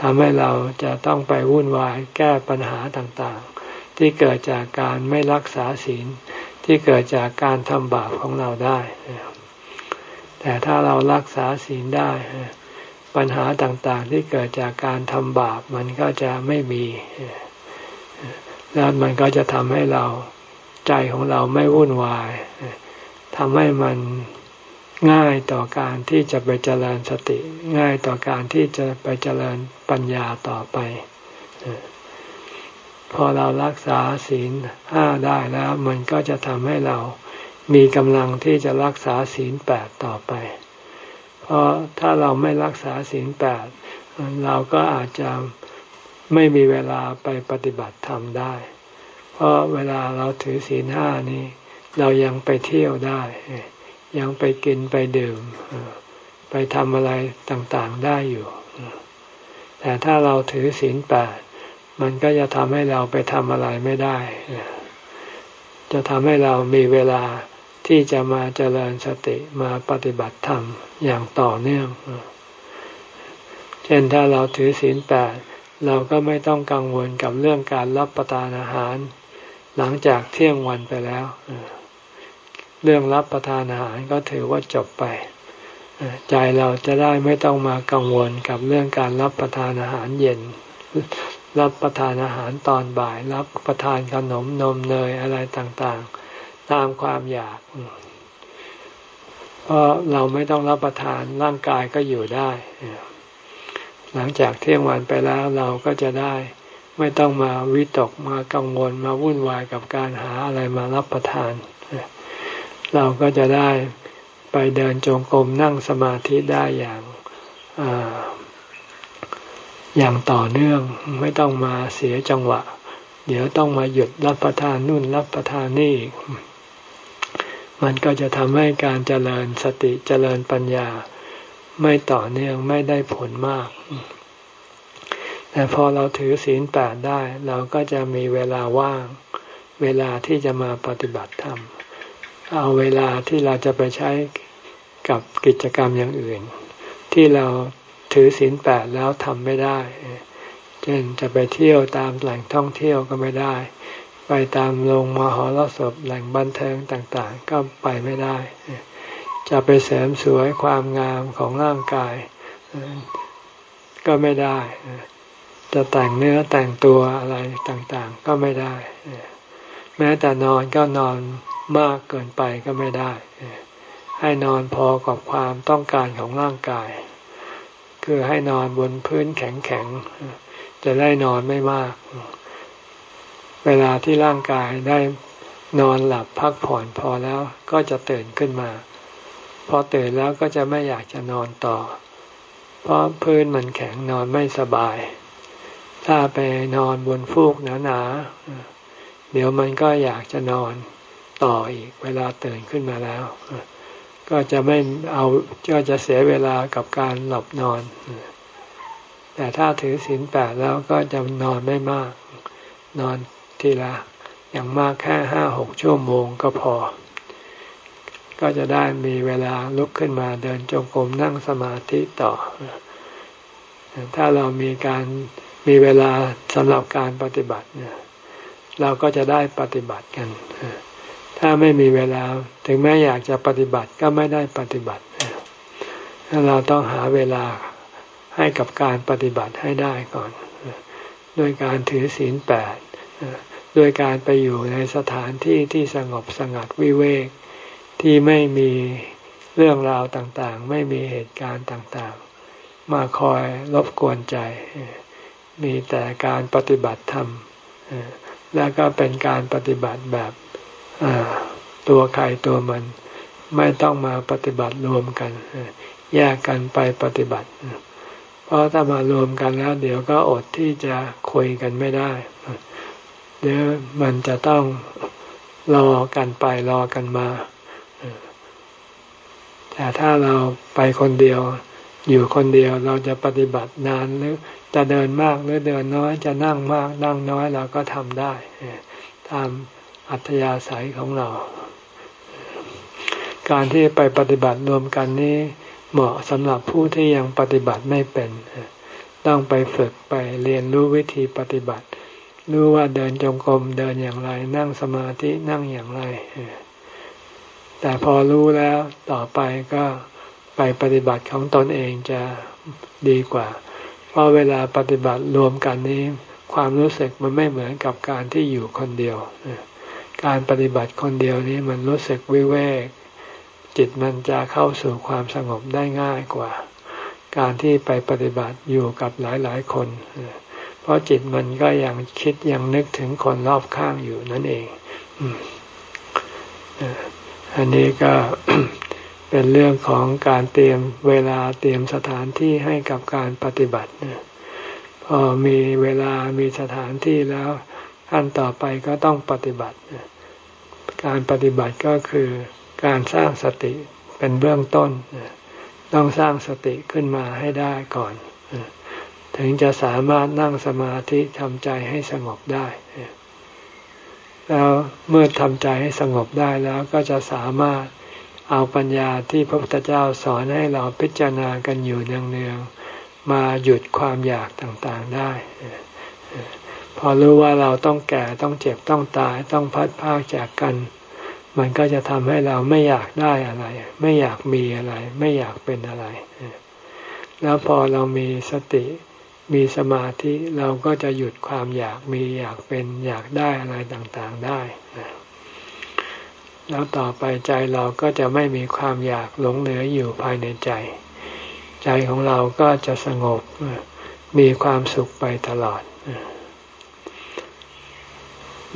S1: ทำให้เราจะต้องไปวุ่นวายแก้ปัญหาต่างๆ ที่เกิดจากการไม่รักษาศีล ที่เกิดจากการทำบาปของเราได้ แต่ถ้าเรารักษาศีลได้ ปัญหาต่างๆ ที่เกิดจากการทำบาปมันก็จะไม่มี แล้วมันก็จะทำให้เรา ใจของเราไม่วุ่นวายทำให้มันง่ายต่อการที่จะไปเจริญสติ ง่ายต่อการที่จะไปเจริญปัญญาต่อไป พอเรารักษาศีลห้าได้แล้ว มันก็จะทำให้เรามีกำลังที่จะรักษาศีลแปดต่อไป เพราะถ้าเราไม่รักษาศีลแปดเราก็อาจจะไม่มีเวลาไปปฏิบัติธรรมได้ ราะเวลาเราถือศีลห้านี้ เรายังไปเที่ยวได้ ยังไปกินไปดื่ม ไปทำอะไรต่างๆได้อยู่ แต่ถ้าเราถือศีลแปดมันก็จะทำให้เราไปทำอะไรไม่ได้ จะทำให้เรามีเวลาที่จะมาเจริญสติมาปฏิบัติธรรมอย่างต่อเนื่อง เช่นถ้าเราถือศีลแปดเราก็ไม่ต้องกังวลกับเรื่องการรับประทานอาหาร หลังจากเที่ยงวันไปแล้ว เรื่องรับประทานอาหารก็ถือว่าจบไป ใจเราจะได้ไม่ต้องมากังวลกับเรื่องการรับประทานอาหารเย็น รับประทานอาหารตอนบ่าย รับประทานขนมนมเนยอะไรต่างๆ ตามความอยาก เพราะเราไม่ต้องรับประทานร่างกายก็อยู่ได้ หลังจากเที่ยงวันไปแล้วเราก็จะได้ ไม่ต้องมาวิตกมากังวลมาวุ่นวายกับการหาอะไรมารับประทาน เราก็จะได้ไปเดินจงกรมนั่งสมาธิได้อย่างอย่างต่อเนื่องไม่ต้องมาเสียจังหวะ เดี๋ยวต้องมาหยุดรับประทานนู่นรับประทานนี่ มันก็จะทำให้การเจริญสติเจริญปัญญา ไม่ต่อเนื่องไม่ได้ผลมาก แต่พอเราถือศีลแปดได้ เราก็จะมีเวลาว่าง เวลาที่จะมาปฏิบัติธรรม เอาเวลาที่เราจะไปใช้กับกิจกรรมอย่างอื่น ที่เราถือศีลแปดแล้วทำไม่ได้ เช่นจะไปเที่ยวตามแหล่งท่องเที่ยวก็ไม่ได้ ไปตามโรงมหรสพแหล่งบันเทิงต่างๆ ก็ไปไม่ได้ จะไปเสริมสวยความงามของร่างกาย ก็ไม่ได้ จะแต่งเนื้อแต่งตัวอะไรต่างๆ ก็ไม่ได้ แม้แต่นอนก็นอนมากเกินไปก็ไม่ได้ ให้นอนพอกับความต้องการของร่างกาย คือให้นอนบนพื้นแข็งๆ จะได้นอนไม่มาก เวลาที่ร่างกายได้นอนหลับพักผ่อนพอแล้วก็จะตื่นขึ้นมา พอตื่นแล้วก็จะไม่อยากจะนอนต่อ เพราะพื้นมันแข็งนอนไม่สบาย ถ้าไปนอนบนฟูกหนาๆ เดี๋ยวมันก็อยากจะนอนต่ออีกเวลาตื่นขึ้นมาแล้ว ก็จะไม่เอาก็จะเสียเวลากับการหลับนอน แต่ถ้าถือศีลแปดแล้วก็จะนอนไม่มาก นอนทีละอย่างมากแค่ห้าหกชั่วโมงก็พอ ก็จะได้มีเวลาลุกขึ้นมาเดินจงกรมนั่งสมาธิต่อ ถ้าเรามีการ มีเวลาสำหรับการปฏิบัติเนี่ยเราก็จะได้ปฏิบัติกัน ถ้าไม่มีเวลาถึงแม้อยากจะปฏิบัติก็ไม่ได้ปฏิบัติเราต้องหาเวลาให้กับการปฏิบัติให้ได้ก่อนด้วยการถือศีลแปดด้วยการไปอยู่ในสถานที่ที่สงบสงัดวิเวกที่ไม่มีเรื่องราวต่างๆ ไม่มีเหตุการณ์ต่างๆ มาคอยรบกวนใจ มีแต่การปฏิบัติธรรมแล้วก็เป็นการปฏิบัติแบบตัวใครตัวมัน ไม่ต้องมาปฏิบัติรวมกัน แยกกันไปปฏิบัติ เพราะถ้ามารวมกันแล้ว เดี๋ยวก็อดที่จะคุยกันไม่ได้ เดี๋ยวมันจะต้องรอกันไปรอกันมา แต่ถ้าเราไปคนเดียว อยู่คนเดียวเราจะปฏิบัตินานหรือจะเดินมากหรือเดินน้อยจะนั่งมากนั่งน้อยเราก็ทำได้ตามอัธยาศัยของเรา การที่ไปปฏิบัติรวมกันนี้ เหมาะสำหรับผู้ที่ยังปฏิบัติไม่เป็น ต้องไปฝึกไปเรียนรู้วิธีปฏิบัติ รู้ว่าเดินจงกรมเดินอย่างไร นั่งสมาธินั่งอย่างไร แต่พอรู้แล้วต่อไปก็ ไปปฏิบัติของตนเองจะดีกว่า เพราะเวลาปฏิบัติรวมกันนี้ความรู้สึกมันไม่เหมือนกับการที่อยู่คนเดียว การปฏิบัติคนเดียวนี้มันรู้สึกวิเวก จิตมันจะเข้าสู่ความสงบได้ง่ายกว่า การที่ไปปฏิบัติอยู่กับหลายๆคน เพราะจิตมันก็ยังคิดยังนึกถึงคนรอบข้างอยู่นั่นเอง อันนี้ก็ เป็นเรื่องของการเตรียมเวลาเตรียมสถานที่ให้กับการปฏิบัติพอมีเวลามีสถานที่แล้วขั้นต่อไปก็ต้องปฏิบัติ การปฏิบัติก็คือการสร้างสติเป็นเบื้องต้น ต้องสร้างสติขึ้นมาให้ได้ก่อน ถึงจะสามารถนั่งสมาธิทำใจให้สงบได้แล้วเมื่อทำใจให้สงบได้แล้วก็จะสามารถ เอาปัญญาที่พระพุทธเจ้าสอนให้เราพิจารณากันอยู่เนืองๆมาหยุดความอยากต่างๆได้ พอรู้ว่าเราต้องแก่ต้องเจ็บต้องตายต้องพัดพากจากกัน มันก็จะทำให้เราไม่อยากได้อะไร ไม่อยากมีอะไร ไม่อยากเป็นอะไร แล้วพอเรามีสติมีสมาธิเราก็จะหยุดความอยากมีอยากเป็นอยากได้อะไรต่างๆได้ แล้วต่อไปใจเราก็จะไม่มีความอยากหลงเหลืออยู่ภายในใจ ใจของเราก็จะสงบมีความสุขไปตลอด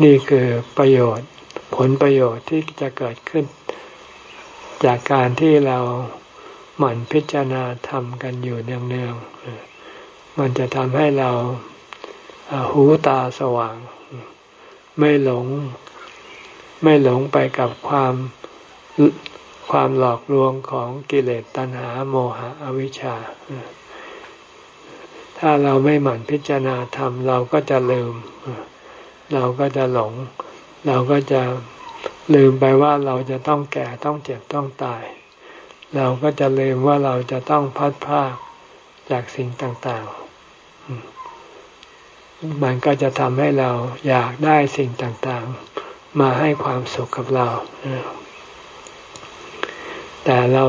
S1: นี่คือประโยชน์ผลประโยชน์ที่จะเกิดขึ้น จากการที่เราหมั่นพิจารณาทำกันอยู่เนืองๆมันจะทำให้เราหูตาสว่าง ไม่หลง ไม่หลงไปกับความความหลอกลวงของกิเลสตัณหาโมหะอวิชชา ถ้าเราไม่หมั่นพิจารณาทำเราก็จะลืม เราก็จะหลง เราก็จะลืมไปว่าเราจะต้องแก่ต้องเจ็บต้องตาย เราก็จะลืมว่าเราจะต้องพัดพากจากสิ่งต่างๆ มันก็จะทำให้เราอยากได้สิ่งต่างๆ มาให้ความสุขกับเรา แต่เรา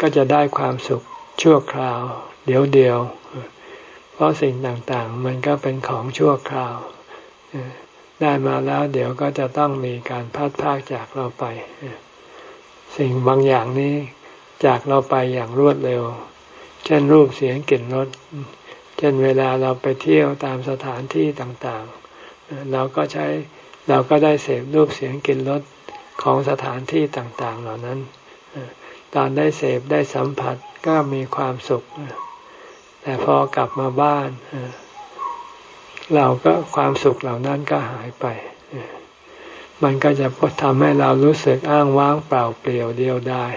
S1: ก็จะได้ความสุขชั่วคราว เดี๋ยวเดียว เพราะสิ่งต่างๆ มันก็เป็นของชั่วคราว ได้มาแล้วเดี๋ยวก็จะต้องมีการพัดพากจากเราไป สิ่งบางอย่างนี้จากเราไปอย่างรวดเร็ว เช่นรูปเสียงกลิ่นรส เช่นเวลาเราไปเที่ยวตามสถานที่ต่างๆ เราก็ใช้ เราก็ได้เสพรูปเสียงกลิ่นรสของสถานที่ต่างๆ เหล่านั้น ตอนได้เสพได้สัมผัสก็มีความสุข แต่พอกลับมาบ้าน เราก็ความสุขเหล่านั้นก็หายไป มันก็จะทำให้เรารู้สึกอ้างว้างเปล่าเปลี่ยวเดียวดาย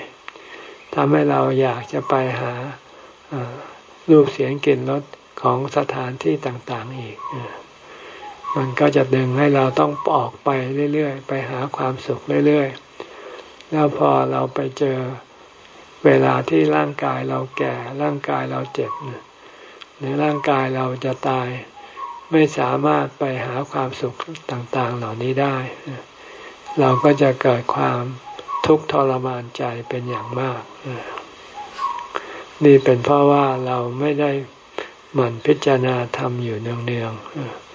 S1: ทำให้เราอยากจะไปหารูปเสียงกลิ่นรสของสถานที่ต่างๆอีก มันก็จะดึงให้เราต้องออกไปเรื่อยๆ ไปหาความสุขเรื่อยๆ แล้วพอเราไปเจอเวลาที่ร่างกายเราแก่ร่างกายเราเจ็บหรือร่างกายเราจะตาย ไม่สามารถไปหาความสุขต่างๆ เหล่านี้ได้ เราก็จะเกิดความทุกข์ทรมานใจเป็นอย่างมากนี่เป็นเพราะว่าเราไม่ได้หมั่นพิจารณาทำอยู่เนืองๆ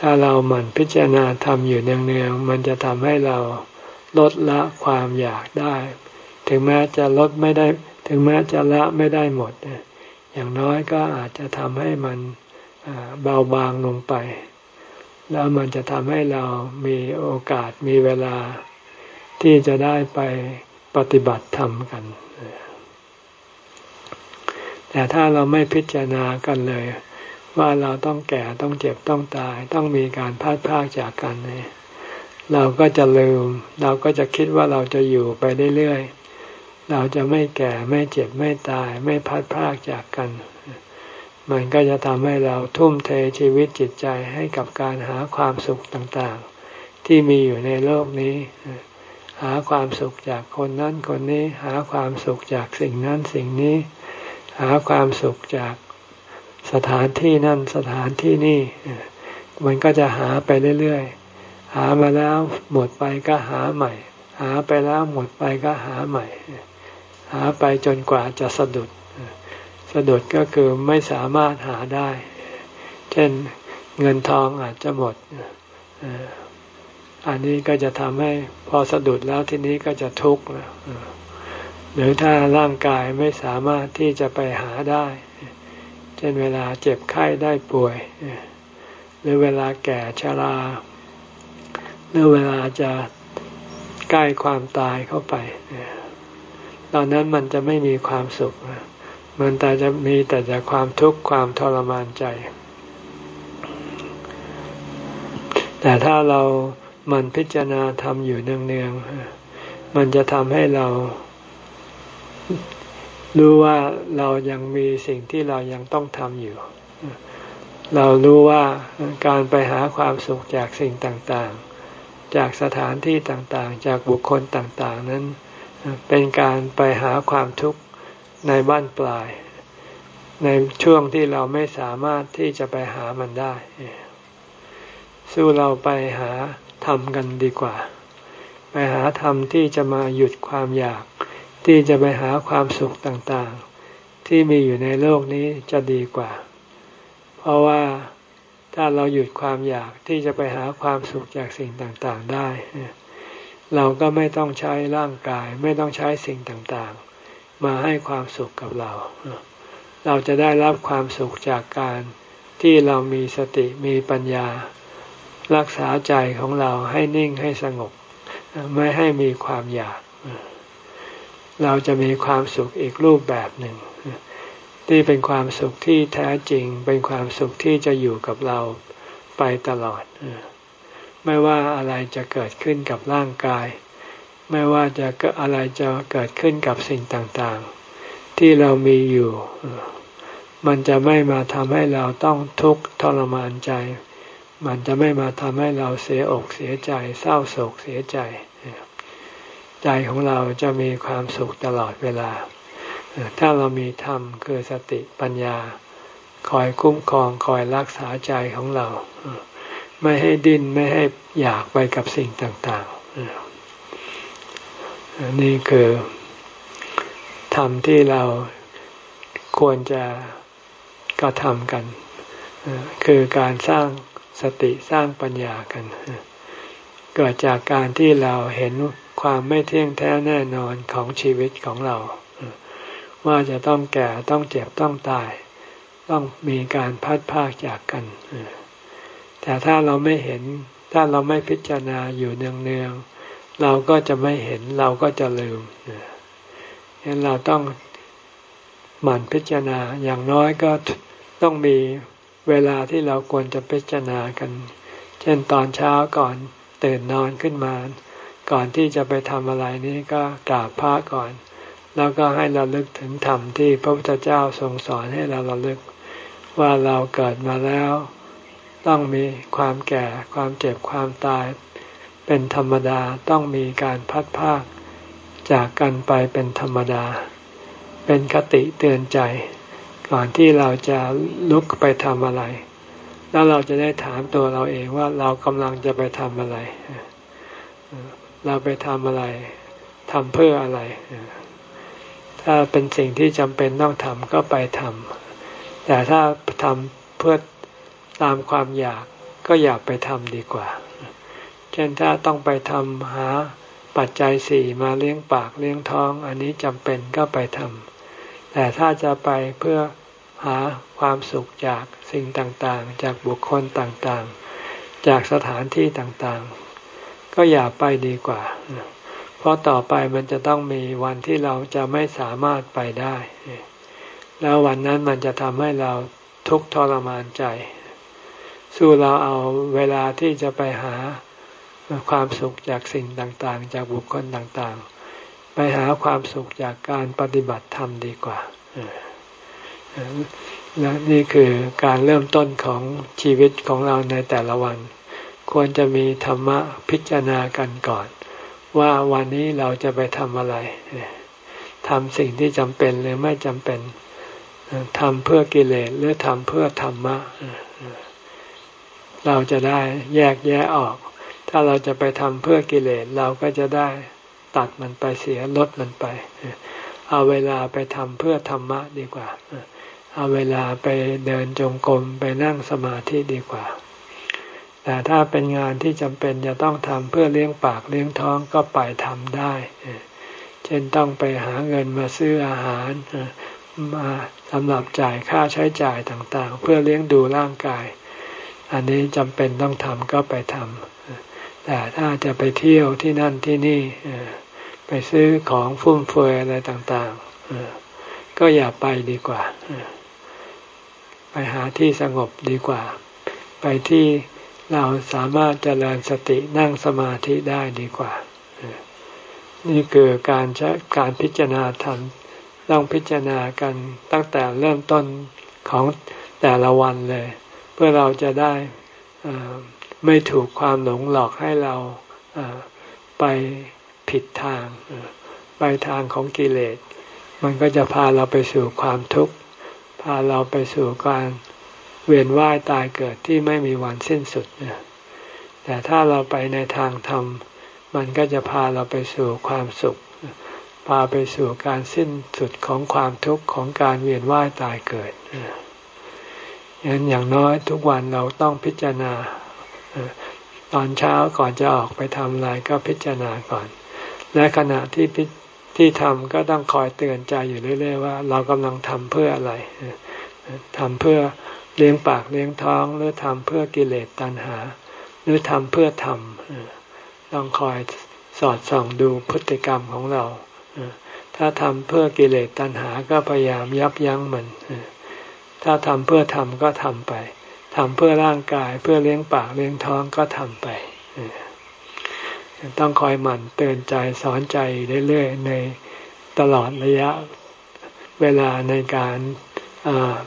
S1: ถ้าเราหมั่นพิจารณาทำอยู่เนืองๆมันจะทำให้เราลดละความอยากได้ ถึงแม้จะลดไม่ได้ ถึงแม้จะละไม่ได้หมด อย่างน้อยก็อาจจะทำให้มันเบาบางลงไป แล้วมันจะทำให้เรามีโอกาสมีเวลาที่จะได้ไปปฏิบัติธรรมกัน แต่ถ้าเราไม่พิจารณากันเลย ว่าเราต้องแก่ต้องเจ็บต้องตาย ต้องมีการพลาดพลาดจากกันเนี่ยเราก็จะลืม เราก็จะคิดว่าเราจะอยู่ไปเรื่อยๆเราจะไม่แก่ไม่เจ็บไม่ตาย ไม่พลาดพลาดจากกัน มันก็จะทำให้เราทุ่มเทชีวิตจิตใจให้กับการหาความสุขต่างๆ ที่มีอยู่ในโลกนี้ หาความสุขจากคนนั้นคนนี้ หาความสุขจากสิ่งนั้นสิ่งนี้ หาความสุขจาก สถานที่นั่นสถานที่นี่ มันก็จะหาไปเรื่อยๆ หามาแล้วหมดไปก็หาใหม่ หาไปแล้วหมดไปก็หาใหม่ หาไปจนกว่าจะสะดุด สะดุดก็คือไม่สามารถหาได้ เช่นเงินทองอาจจะหมด อันนี้ก็จะทำให้พอสะดุดแล้วทีนี้ก็จะทุกข์หรือถ้าร่างกายไม่สามารถที่จะไปหาได้ เช่นเวลาเจ็บไข้ได้ป่วย หรือเวลาแก่ชรา หรือเวลาจะใกล้ความตายเข้าไป ตอนนั้นมันจะไม่มีความสุข มันแต่จะมีแต่จะความทุกข์ความทรมานใจ แต่ถ้าเรามันพิจารณาทำอยู่เนืองๆ มันจะทำให้เรา รู้ว่าเรายังมีสิ่งที่เรายังต้องทำอยู่ เรารู้ว่าการไปหาความสุขจากสิ่งต่างๆ จากสถานที่ต่างๆ จากบุคคลต่างๆ นั้น เป็นการไปหาความทุกข์ในบ้านปลาย ในช่วงที่เราไม่สามารถที่จะไปหามันได้ สู้เราไปหาทำกันดีกว่า ไปหาธรรมที่จะมาหยุดความอยาก ที่จะไปหาความสุขต่างๆ ที่มีอยู่ในโลกนี้จะดีกว่า เพราะว่าถ้าเราหยุดความอยากที่จะไปหาความสุขจากสิ่งต่างๆได้ เราก็ไม่ต้องใช้ร่างกาย ไม่ต้องใช้สิ่งต่างๆ มาให้ความสุขกับเรา เราจะได้รับความสุขจากการที่เรามีสติมีปัญญา รักษาใจของเราให้นิ่งให้สงบ ไม่ให้มีความอยาก เราจะมีความสุขอีกรูปแบบหนึ่ง ที่เป็นความสุขที่แท้จริง เป็นความสุขที่จะอยู่กับเราไปตลอด ไม่ว่าอะไรจะเกิดขึ้นกับร่างกาย ไม่ว่าจะอะไรจะเกิดขึ้นกับสิ่งต่างๆ ที่เรามีอยู่ มันจะไม่มาทำให้เราต้องทุกข์ทรมานใจ มันจะไม่มาทำให้เราเสียอกเสียใจ เศร้าโศกเสียใจ ใจของเราจะมีความสุขตลอดเวลา ถ้าเรามีธรรมคือสติปัญญา คอยคุ้มครองคอยรักษาใจของเรา ไม่ให้ดิ้นไม่ให้อยากไปกับสิ่งต่างๆ นี่คือธรรมที่เราควรจะกระทำกัน คือการสร้างสติสร้างปัญญากัน เกิดจากการที่เราเห็น ความไม่เที่ยงแท้แน่นอนของชีวิตของเรา ว่าจะต้องแก่ต้องเจ็บต้องตาย ต้องมีการพัดพากจากกัน แต่ถ้าเราไม่เห็นถ้าเราไม่พิจารณาอยู่เนืองๆเราก็จะไม่เห็นเราก็จะลืมฉะนั้นเราต้องหมั่นพิจารณาอย่างน้อยก็ต้องมีเวลาที่เราควรจะพิจารณากัน เช่นตอนเช้าก่อนตื่นนอนขึ้นมา ก่อนที่จะไปทำอะไรนี้ก็กราบพระก่อน แล้วก็ให้เราลึกถึงธรรมที่พระพุทธเจ้าทรงสอนให้เราเราลึก ว่าเราเกิดมาแล้ว ต้องมีความแก่ความเจ็บความตาย เป็นธรรมดาต้องมีการพัดภาค จากกันไปเป็นธรรมดา เป็นคติเตือนใจ ก่อนที่เราจะลุกไปทำอะไร แล้วเราจะได้ถามตัวเราเองว่าเรากำลังจะไปทำอะไร เราไปทำอะไรทำเพื่ออะไร ถ้าเป็นสิ่งที่จำเป็นต้องทำก็ไปทำแต่ถ้าทำเพื่อตามความอยากก็อยากไปทำดีกว่า เช่นถ้าต้องไปทำหาปัจจัยสี่มาเลี้ยงปากเลี้ยงท้อง อันนี้จำเป็นก็ไปทำแต่ถ้าจะไปเพื่อหาความสุขจากสิ่งต่างๆ จากบุคคลต่างๆ จากสถานที่ต่างๆ ก็อย่าไปดีกว่า เพราะต่อไปมันจะต้องมีวันที่เราจะไม่สามารถไปได้ แล้ววันนั้นมันจะทำให้เราทุกข์ทรมานใจ สู้เราเอาเวลาที่จะไปหาความสุขจากสิ่งต่างๆ จากบุคคลต่างๆ ไปหาความสุขจากการปฏิบัติธรรมดีกว่าและนี่คือการเริ่มต้นของชีวิตของเราในแต่ละวัน ควรจะมีธรรมะพิจารณากันก่อน ว่าวันนี้เราจะไปทำอะไรทำสิ่งที่จำเป็นหรือไม่จำเป็นทำเพื่อกิเลสหรือทำเพื่อธรรมะ เราจะได้แยกแยะออก ถ้าเราจะไปทำเพื่อกิเลสเราก็จะได้ตัดมันไปเสียลดมันไป เอาเวลาไปทำเพื่อธรรมะดีกว่า เอาเวลาไปเดินจงกรมไปนั่งสมาธิดีกว่า แต่ถ้าเป็นงานที่จำเป็นจะต้องทำเพื่อเลี้ยงปากเลี้ยงท้องก็ไปทำได้ เช่นต้องไปหาเงินมาซื้ออาหารมาสำหรับจ่ายค่าใช้จ่ายต่างๆ เพื่อเลี้ยงดูร่างกาย อันนี้จำเป็นต้องทำก็ไปทำแต่ถ้าจะไปเที่ยวที่นั่นที่นี่ไปซื้อของฟุ่มเฟือยอะไรต่างๆก็อย่าไปดีกว่า ไปหาที่สงบดีกว่า ไปที่ เราสามารถเจริญสตินั่งสมาธิได้ดีกว่า นี่คือการใช้การพิจารณาธรรมต้องพิจารณากันตั้งแต่เริ่มต้นของแต่ละวันเลย เพื่อเราจะได้ไม่ถูกความหลงหลอกให้เราไปผิดทาง ไปทางของกิเลส มันก็จะพาเราไปสู่ความทุกข์ พาเราไปสู่การ เวียนว่ายตายเกิดที่ไม่มีวันสิ้นสุดเนี่ยแต่ถ้าเราไปในทางธรรม มันก็จะพาเราไปสู่ความสุข พาไปสู่การสิ้นสุดของความทุกข์ของการเวียนว่ายตายเกิดงั้นอย่างน้อยทุกวันเราต้องพิจารณาตอนเช้าก่อนจะออกไปทำอะไรก็พิจารณาก่อน และขณะที่ที่ทำก็ต้องคอยเตือนใจอยู่เรื่อย ๆ ว่า เรากำลังทำเพื่ออะไรทำเพื่อ เลี้ยงปากเลี้ยงท้องหรือทำเพื่อกิเลสตัณหา หรือทำเพื่อทำต้องคอยสอดส่องดูพฤติกรรมของเรา ถ้าทำเพื่อกิเลสตัณหาก็พยายามยับยั้งมัน ถ้าทำเพื่อทำก็ทำไปทำเพื่อร่างกายเพื่อเลี้ยงปากเลี้ยงท้องก็ทำไปต้องคอยหมั่นเตือนใจสอนใจเรื่อยๆในตลอดระยะเวลาในการ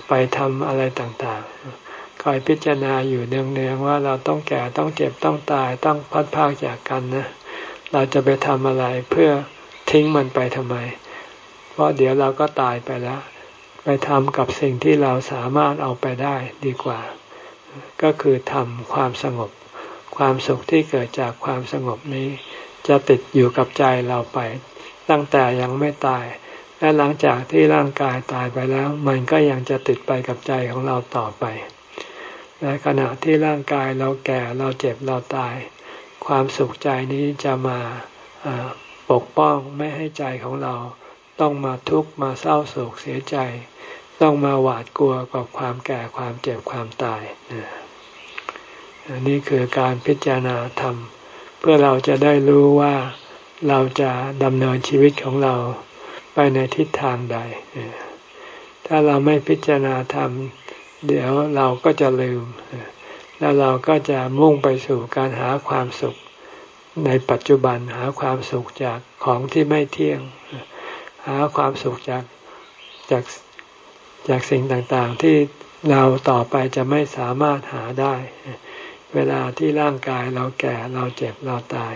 S1: ไปทำอะไรต่างๆ คอยพิจารณาอยู่เนืองๆว่าเราต้องแก่ต้องเจ็บต้องตายต้องพัดพากจากกันนะ เราจะไปทำอะไรเพื่อทิ้งมันไปทำไม เพราะเดี๋ยวเราก็ตายไปแล้ว ไปทำกับสิ่งที่เราสามารถเอาไปได้ดีกว่า ก็คือทำความสงบ ความสุขที่เกิดจากความสงบนี้ จะติดอยู่กับใจเราไป ตั้งแต่ยังไม่ตาย และหลังจากที่ร่างกายตายไปแล้ว มันก็ยังจะติดไปกับใจของเราต่อไปและขณะที่ร่างกายเราแก่เราเจ็บเราตาย ความสุขใจนี้จะมาปกป้องไม่ให้ใจของเราต้องมาทุกข์มาเศร้าโศกเสียใจ ต้องมาหวาดกลัวกับความแก่ความเจ็บความตายนนี้คือการพิจารณาธรรม เพื่อเราจะได้รู้ว่าเราจะดำเนินชีวิตของเรา ไปในทิศทางใด ถ้าเราไม่พิจารณาธรรม เดี๋ยวเราก็จะลืม แล้วเราก็จะมุ่งไปสู่การหาความสุข ในปัจจุบันหาความสุขจากของที่ไม่เที่ยง หาความสุขจากจากจากสิ่งต่างๆที่เราต่อไปจะไม่สามารถหาได้ เวลาที่ร่างกายเราแก่เราเจ็บเราตาย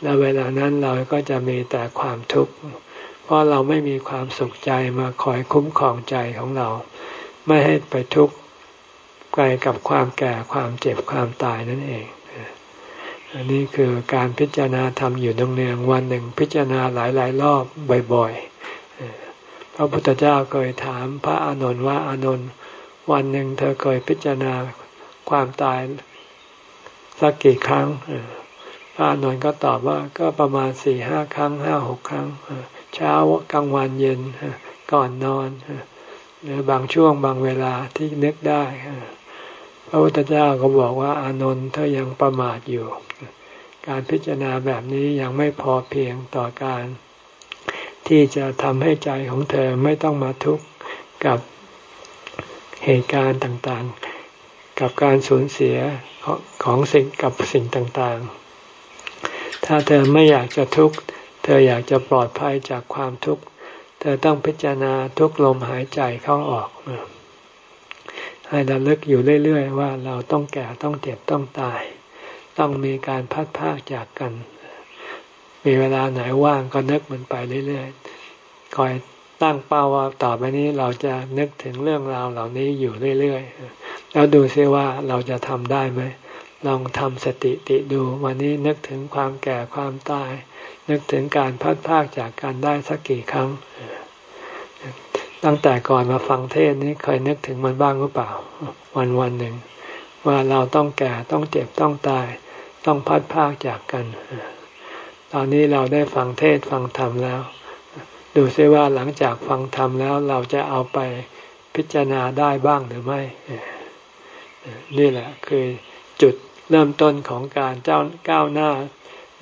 S1: แล้วเวลานั้นเราก็จะมีแต่ความทุกข์ เพราะเราไม่มีความสุขใจมาคอยคุ้มครองใจของเรา ไม่ให้ไปทุกข์ไปกับความแก่ความเจ็บความตายนั่นเอง อันนี้คือการพิจารณาทำอยู่ตรงเนืองวันหนึ่งพิจารณาหลาย ๆ รอบบ่อยๆ พระพุทธเจ้าเคยถามพระอานนท์ว่าอานนท์วันหนึ่งเธอเคยพิจารณาความตายสักกี่ครั้งพระอานนท์ก็ตอบว่าก็ประมาณสี่ห้าครั้งห้าหกครั้ง เช้ากลางวันเย็นก่อนนอน หรือบางช่วงบางเวลาที่นึกได้ พระพุทธเจ้าก็บอกว่าอานนท์เธอยังประมาทอยู่ การพิจารณาแบบนี้ยังไม่พอเพียงต่อการ ที่จะทำให้ใจของเธอไม่ต้องมาทุกข์กับเหตุการณ์ต่างๆ กับการสูญเสียของสิ่งกับสิ่งต่างๆ ถ้าเธอไม่อยากจะทุกข์ เธออยากจะปลอดภัยจากความทุกข์ เธอต้องพิจารณาทุกลมหายใจเข้าออก ให้ระลึกอยู่เรื่อยๆว่าเราต้องแก่ต้องเจ็บต้องตาย ต้องมีการพัดพากจากกัน มีเวลาไหนว่างก็นึกมันไปเรื่อยๆ คอยตั้งเป้าว่าต่อไปนี้เราจะนึกถึงเรื่องราวเหล่านี้อยู่เรื่อยๆ แล้วดูซิว่าเราจะทำได้ไหมลองทำสติติดูวันนี้นึกถึงความแก่ความตาย นึกถึงการพัดพากจากการได้สักกี่ครั้ง ตั้งแต่ก่อนมาฟังเทศนี้เคยนึกถึงมันบ้างหรือเปล่า วันวันหนึ่ง ว่าเราต้องแก่ต้องเจ็บต้องตาย ต้องพัดพากจากกัน ตอนนี้เราได้ฟังเทศฟังธรรมแล้ว ดูซิว่าหลังจากฟังธรรมแล้วเราจะเอาไปพิจารณาได้บ้างหรือไม่ นี่แหละคือจุดเริ่มต้นของการเจ้าก้าวหน้า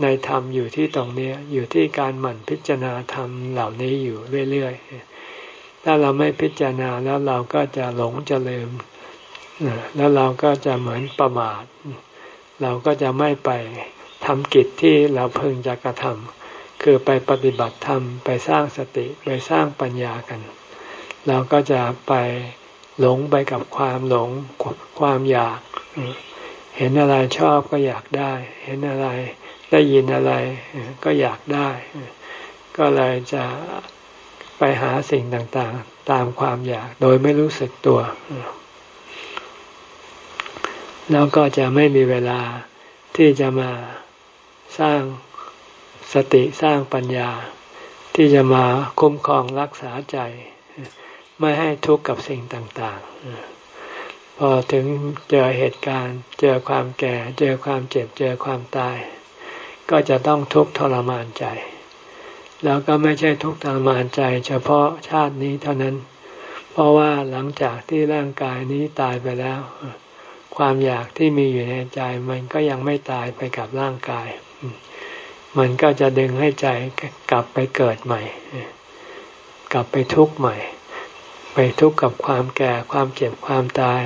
S1: ในธรรมอยู่ที่ตรงนี้อยู่ที่การหมั่นพิจารณาธรรมเหล่านี้อยู่เรื่อยๆ ถ้าเราไม่พิจารณาแล้วเราก็จะหลงจะลืมแล้วเราก็จะเหมือนประมาท เราก็จะไม่ไปทำกิจที่เราเพิ่งจะกระทำคือไปปฏิบัติธรรมไปสร้างสติไปสร้างปัญญากัน เราก็จะไปหลงไปกับความหลงความอยาก เห็นอะไรชอบก็อยากได้ เห็นอะไร ได้ยินอะไรก็อยากได้ ก็เลยจะไปหาสิ่งต่างๆ ตามความอยากโดยไม่รู้สึกตัว แล้วก็จะไม่มีเวลาที่จะมาสร้างสติสร้างปัญญา ที่จะมาคุ้มครองรักษาใจ ไม่ให้ทุกข์กับสิ่งต่างๆ พอถึงเจอเหตุการณ์ เจอความแก่ เจอความเจ็บเจอความตาย ก็จะต้องทุกข์ทรมานใจ แล้วก็ไม่ใช่ทุกข์ทรมานใจ เฉพาะชาตินี้เท่านั้น เพราะว่าหลังจากที่ร่างกายนี้ตายไปแล้ว ความอยากที่มีอยู่ในใจมันก็ยังไม่ตายไปกับร่างกาย มันก็จะดึงให้ใจกลับไปเกิดใหม่ กลับไปทุกข์ใหม่ ไปทุกข์กับความแก่ความเจ็บความตาย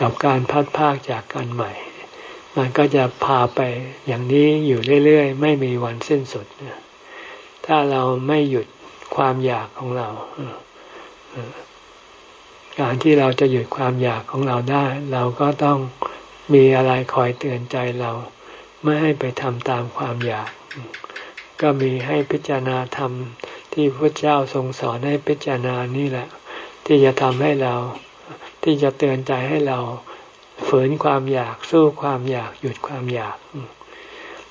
S1: กับการพัดพากจากกันใหม่ มันก็จะพาไปอย่างนี้อยู่เรื่อยๆ ไม่มีวันสิ้นสุด ถ้าเราไม่หยุดความอยากของเราการที่เราจะหยุดความอยากของเราได้ เราก็ต้องมีอะไรคอยเตือนใจเรา ไม่ให้ไปทำตามความอยาก ก็มีให้พิจารณาธรรมที่พระเจ้าทรงสอนให้พิจารณานี่แหละ ที่จะทำให้เราที่จะเตือนใจให้เรา ฝืนความอยากสู้ความอยากหยุดความอยาก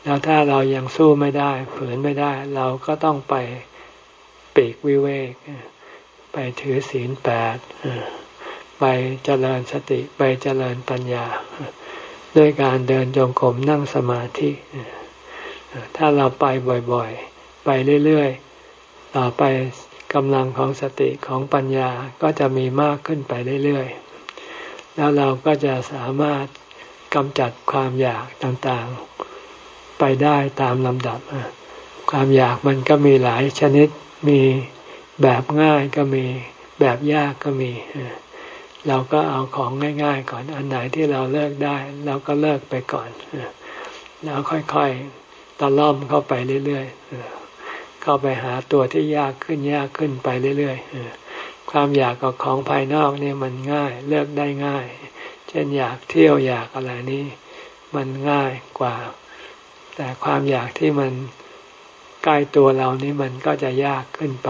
S1: แล้วถ้าเรายังสู้ไม่ได้ ฝืนไม่ได้ เราก็ต้องไปปีกวิเวก ไปถือศีลแปดไปเจริญสติไปเจริญปัญญา ด้วยการเดินจงกรมนั่งสมาธิ ถ้าเราไปบ่อยๆ ไปเรื่อยๆ ต่อไปกำลังของสติของปัญญาก็จะมีมากขึ้นไปเรื่อยๆ แล้วเราก็จะสามารถกำจัดความอยากต่างๆ ไปได้ตามลำดับ ความอยากมันก็มีหลายชนิด มีแบบง่ายก็มีแบบยากก็มี เราก็เอาของง่าย ๆ ก่อน อันไหนที่เราเลิกได้ เราก็เลิกไปก่อน แล้วค่อยๆตะล่อมเข้าไปเรื่อยๆ เข้าไปหาตัวที่ยากขึ้นยากขึ้นไปเรื่อยๆ ความอยากกับของภายนอกเนี่ยมันง่าย เลิกได้ง่าย เช่นอยากเที่ยวอยากอะไรนี่มันง่ายกว่า แต่ความอยากที่มันใกล้ตัวเรานี่มันก็จะยากขึ้นไป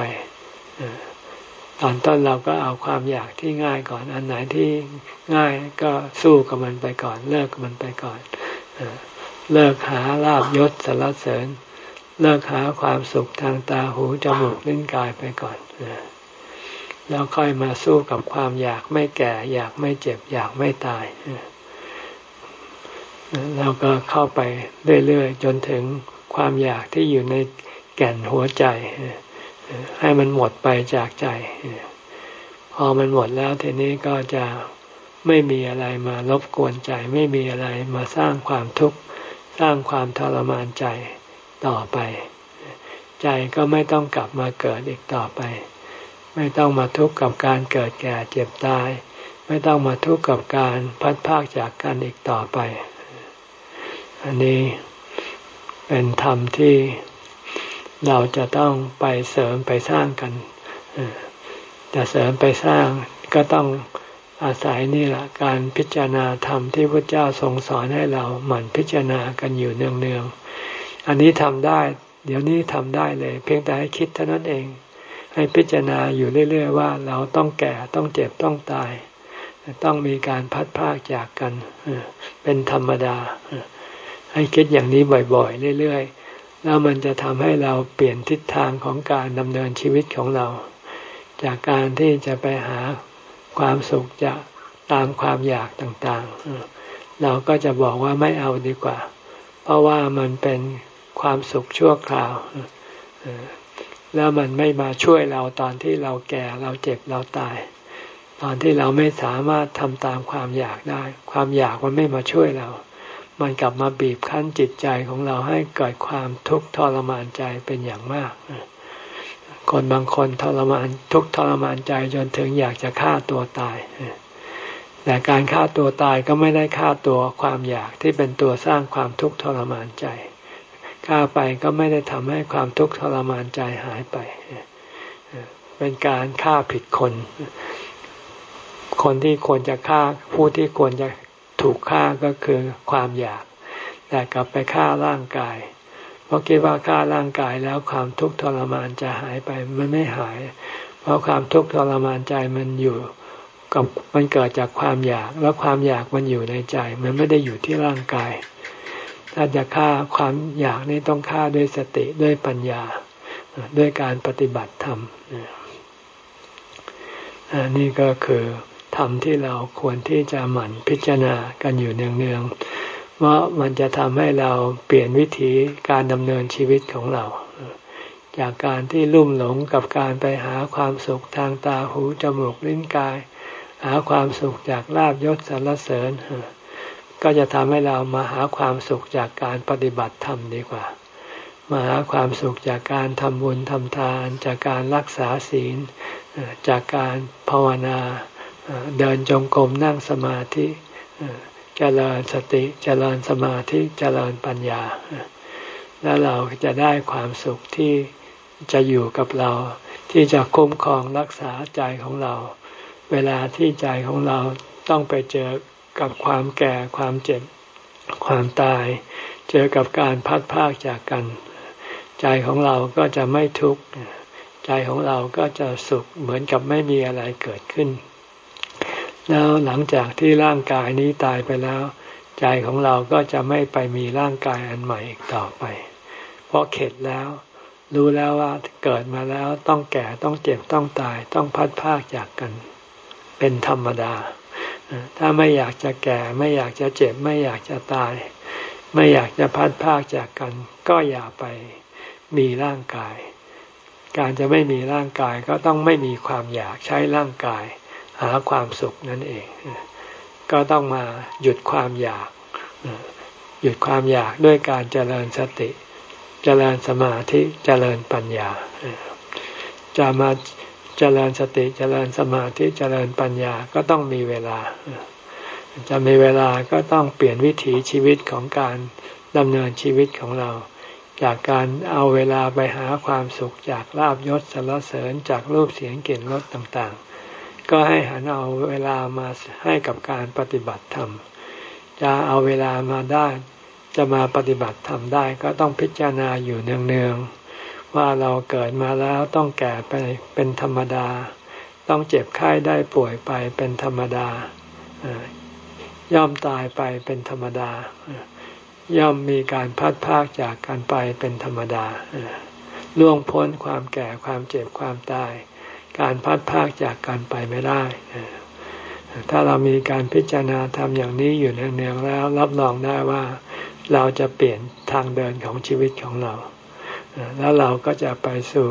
S1: ตอนต้นเราก็เอาความอยากที่ง่ายก่อน อันไหนที่ง่ายก็สู้กับมันไปก่อน เลิกมันไปก่อนเลิกหาลาบยศสารเสริญ เลิกหาความสุขทางตาหูจมูกลิ้นกายไปก่อน แล้วค่อยมาสู้กับความอยากไม่แก่ อยากไม่เจ็บ อยากไม่ตายเราก็เข้าไปเรื่อยๆจนถึงความอยากที่อยู่ในแก่นหัวใจ ให้มันหมดไปจากใจ พอมันหมดแล้วทีนี้ก็จะไม่มีอะไรมารบกวนใจ ไม่มีอะไรมาสร้างความทุกข์สร้างความทรมานใจต่อไป ใจก็ไม่ต้องกลับมาเกิดอีกต่อไป ไม่ต้องมาทุกข์กับการเกิดแก่เจ็บตาย ไม่ต้องมาทุกข์กับการพัดพากจากกันอีกต่อไป อันนี้เป็นธรรมที่เราจะต้องไปเสริมไปสร้างกันจะเสริมไปสร้างก็ต้องอาศัยนี่แหละการพิจารณาธรรมที่พระเจ้าทรงสอนให้เราหมั่นพิจารณากันอยู่เนืองๆ อันนี้ทำได้ เดี๋ยวนี้ทำได้เลย เพียงแต่ให้คิดเท่านั้นเอง ให้พิจารณาอยู่เรื่อย ๆ ว่าเราต้องแก่ต้องเจ็บต้องตาย ต้องมีการพัดพากจากกันเป็นธรรมดา ให้คิดอย่างนี้บ่อย ๆ เรื่อย ๆ แล้วมันจะทำให้เราเปลี่ยนทิศทางของการดำเนินชีวิตของเรา จากการที่จะไปหาความสุขจากตามความอยากต่างๆ เราก็จะบอกว่าไม่เอาดีกว่า เพราะว่ามันเป็นความสุขชั่วคราว แล้วมันไม่มาช่วยเราตอนที่เราแก่เราเจ็บเราตาย ตอนที่เราไม่สามารถทำตามความอยากได้ ความอยากมันไม่มาช่วยเรา มันกลับมาบีบคั้นจิตใจของเราให้เกิดความทุกข์ทรมานใจเป็นอย่างมาก คนบางคนทรมานทุกข์ทรมานใจจนถึงอยากจะฆ่าตัวตายแต่การฆ่าตัวตายก็ไม่ได้ฆ่าตัวความอยากที่เป็นตัวสร้างความทุกข์ทรมานใจ ฆ่าไปก็ไม่ได้ทำให้ความทุกข์ทรมานใจหายไป เป็นการฆ่าผิดคน คนที่ควรจะฆ่าผู้ที่ควรจะถูกฆ่าก็คือความอยาก แต่กลับไปฆ่าร่างกาย เพราะคิดว่าฆ่าร่างกายแล้วความทุกข์ทรมานจะหายไปมันไม่หาย เพราะความทุกข์ทรมานใจมันอยู่กับมันเกิดจากความอยาก แล้วความอยากมันอยู่ในใจ มันไม่ได้อยู่ที่ร่างกาย ถ้าจะฆ่าความอยากนี่ต้องฆ่าด้วยสติด้วยปัญญา ด้วยการปฏิบัติธรรมนนี้ก็คือธรรมที่เราควรที่จะหมั่นพิจารณากันอยู่เนืองๆว่ามันจะทำให้เราเปลี่ยนวิธีการดำเนินชีวิตของเรา จากการที่ลุ่มหลงกับการไปหาความสุขทางตาหูจมูกลิ้นกาย หาความสุขจากลาบยศสรรเสริญ ก็จะทำให้เรามาหาความสุขจากการปฏิบัติธรรมดีกว่า มาหาความสุขจากการทำบุญทำทาน จากการรักษาศีล จากการภาวนาเดินจงกรมนั่งสมาธิเจริญสติเจริญสมาธิเจริญปัญญา แล้วเราจะได้ความสุขที่จะอยู่กับเรา ที่จะคุ้มครองรักษาใจของเรา เวลาที่ใจของเราต้องไปเจอ กับความแก่ความเจ็บความตาย เจอกับการพัดพากจากกัน ใจของเราก็จะไม่ทุกข์ใจของเราก็จะสุขเหมือนกับไม่มีอะไรเกิดขึ้น แล้วหลังจากที่ร่างกายนี้ตายไปแล้ว ใจของเราก็จะไม่ไปมีร่างกายอันใหม่อีกต่อไป เพราะเข็ดแล้ว รู้แล้วว่าเกิดมาแล้วต้องแก่ต้องเจ็บต้องตายต้องพัดพากจากกัน เป็นธรรมดา ถ้าไม่อยากจะแก่ ไม่อยากจะเจ็บ ไม่อยากจะตาย ไม่อยากจะพัดพากจากกัน ก็อย่าไปมีร่างกาย การจะไม่มีร่างกายก็ต้องไม่มีความอยากใช้ร่างกาย หาความสุขนั่นเอง ก็ต้องมาหยุดความอยาก หยุดความอยากด้วยการเจริญสติ เจริญสมาธิ เจริญปัญญา จะมา เจริญสติเจริญสมาธิเจริญปัญญาก็ต้องมีเวลา จะมีเวลาก็ต้องเปลี่ยนวิถีชีวิตของการดำเนินชีวิตของเรา จากการเอาเวลาไปหาความสุขจากลาบยศสารเสริญจากรูปเสียงกลิ่นรสต่างๆ ก็ให้หันเอาเวลามาให้กับการปฏิบัติธรรม จะเอาเวลามาได้จะมาปฏิบัติธรรมได้ก็ต้องพิจารณาอยู่เนืองๆ ว่าเราเกิดมาแล้วต้องแก่ไปเป็นธรรมดา ต้องเจ็บไข้ได้ป่วยไปเป็นธรรมดา ย่อมตายไปเป็นธรรมดา ย่อมมีการพัดพากจากกันไปเป็นธรรมดาล่วงพ้นความแก่ความเจ็บความตาย การพัดพากจากกันไปไม่ได้ถ้าเรามีการพิจารณาทำอย่างนี้อยู่เนืองๆแล้ว รับรองได้ว่าเราจะเปลี่ยนทางเดินของชีวิตของเรา แล้วเราก็จะไปสู่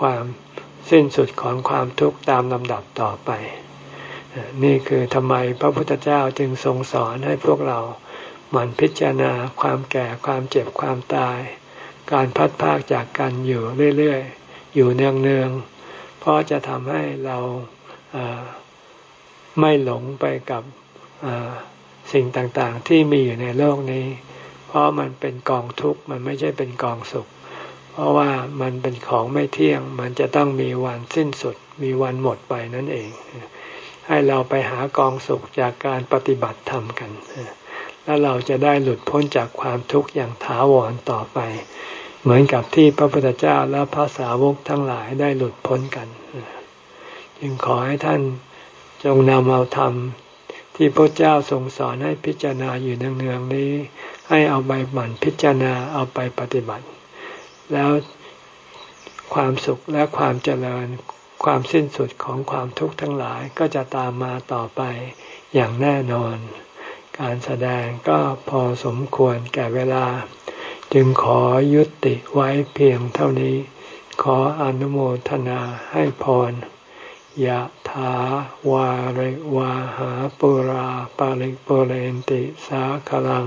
S1: ความสิ้นสุดของความทุกข์ตามลำดับต่อไป นี่คือทำไมพระพุทธเจ้าจึงทรงสอนให้พวกเราหมั่นพิจารณาความแก่ความเจ็บความตาย การพัดพากจากกันอยู่เรื่อยๆ อยู่เนืองๆ เพราะจะทำให้เราไม่หลงไปกับสิ่งต่างๆ ที่มีอยู่ในโลกนี้ เพราะมันเป็นกองทุกข์มันไม่ใช่เป็นกองสุข ราะว่ามันเป็นของไม่เที่ยง มันจะต้องมีวันสิ้นสุด มีวันหมดไปนั่นเอง ให้เราไปหากองสุขจากการปฏิบัติธรรมกัน แล้วเราจะได้หลุดพ้นจากความทุกข์อย่างถาวรต่อไป เหมือนกับที่พระพุทธเจ้าและพระสาวกทั้งหลายได้หลุดพ้นกัน จึงขอให้ท่านจงนำเอาธรรมที่พระเจ้าทรงสอนให้พิจารณาอยู่เนืองๆนี้ ให้เอาใบหมั่นพิจารณาเอาไปปฏิบัติ แล้วความสุขและความเจริญ ความสิ้นสุดของความทุกข์ทั้งหลายก็จะตามมาต่อไปอย่างแน่นอน การแสดงก็พอสมควรแก่เวลา จึงขอยุติไว้เพียงเท่านี้ ขออนุโมทนาให้พรยะถาวาริวาหาปุราปาริปุเรนติสาคลัง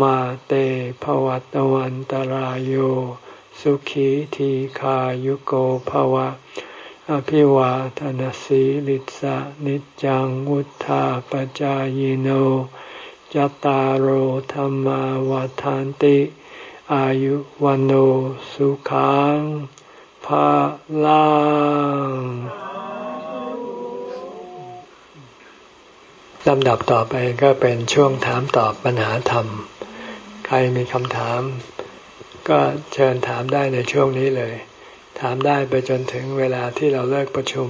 S1: มาเตภวัตวันตารโยสุขีทีขายุโกภวะ อภิวาทนสีลิสะนิจังวุธาปจายโนจตารโหธรรมวาทานติ อายุวันโอสุขังภาลังลำดับต่อไปก็เป็นช่วงถามตอบปัญหาธรรม ใครมีคำถาม ก็เชิญถามได้ในช่วงนี้เลย ถามได้ไปจนถึงเวลาที่เราเลิกประชุม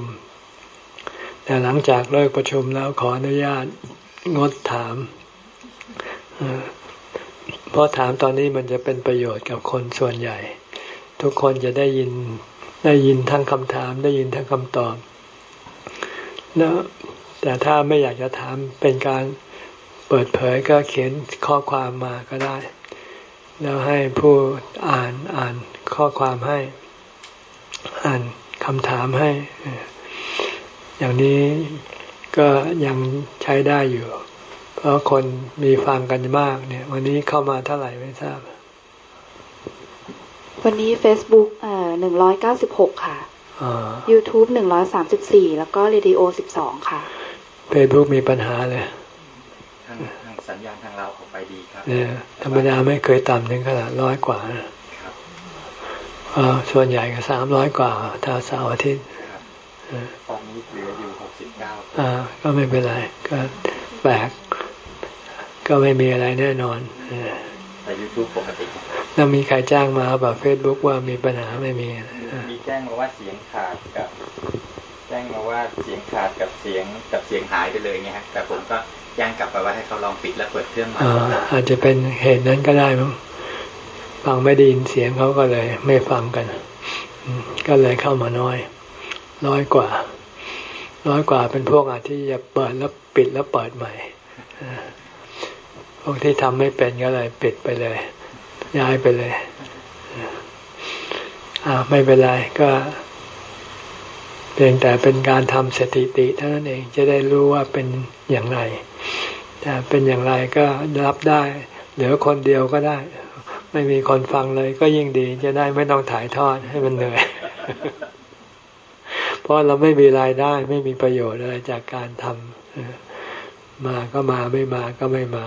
S1: แต่หลังจากเลิกประชุมแล้วขออนุญาตงดถาม เพราะถามตอนนี้มันจะเป็นประโยชน์กับคนส่วนใหญ่ ทุกคนจะได้ยินได้ยินทั้งคำถามได้ยินทั้งคำตอบแล้วแต่ถ้าไม่อยากจะถามเป็นการ เปิดเผยก็เขียนข้อความมาก็ได้ แล้วให้ผู้อ่านอ่านข้อความให้ อ่านคำถามให้ อย่างนี้ก็ยังใช้ได้อยู่ เพราะคนมีฟังกันมากเนี่ย วันนี้เข้ามาเท่าไหร่ไม่ทราบ
S2: วันนี้ Facebook เอ่อหนึ่งร้อยเก้าสิบหกค่ะ YouTube หนึ่งร้อยสามสิบสี่แล้วก็เรดิโอสิบสองค่ะ
S1: เฟซบุ๊กมีปัญหาเลย
S3: ทางทางสัญญาณทางเราออกไปดีครับ
S1: เนี่ยธรรมดาไม่เคยต่ำถึงขนาดร้อยกว่าครับส่วนใหญ่ก็สามร้อยกว่าถ้าเสาร์อาทิตย์
S3: ตอนนี้เหลืออยู่หกสิบเก้า
S1: อ่า ก็ไม่เป็นไร ก็แปลกก็ไม่มีอะไรแน่นอน
S3: แต่ยูทูบปกติ
S1: แล้วมีใครจ้างมาแบบเฟซบุ๊กว่ามีปัญหาไม่มี
S3: มีแจ้งมาว่าเสียงขาดกับ แจ้งมาว่าเสียงขาดกับเสียงกับเสียงหายไปเลยไงฮะแต่ผมก็ แจ้งกลับไปว่าให้เขาลองปิดแล้วเปิดเครื่องใหม่
S1: อาจจะเป็นเหตุนั้นก็ได้มั้งฟังไม่ดีนเสียงเขาก็เลย ไม่ฟังกัน ก็เลยเข้ามาน้อยร้อยกว่าร้อยกว่าเป็นพวกอาที่จะเปิดแล้วปิดแล้วเปิดใหม่พวกที่ทำไม่เป็นก็เลยปิดไปเลย ย้ายไปเลยอ่าไม่เป็นไรก็เพียงแต่เป็นการทำสถิติเท่านั้นเองจะได้รู้ว่าเป็นอย่างไร แต่เป็นอย่างไรก็รับได้ เหลือคนเดียวก็ได้ ไม่มีคนฟังเลยก็ยิ่งดีจะได้ไม่ต้องถ่ายทอดให้มันเหนื่อย เพราะเราไม่มีรายได้ ไม่มีประโยชน์อะไรจากการทำมาก็มาไม่มาก็ไม่มา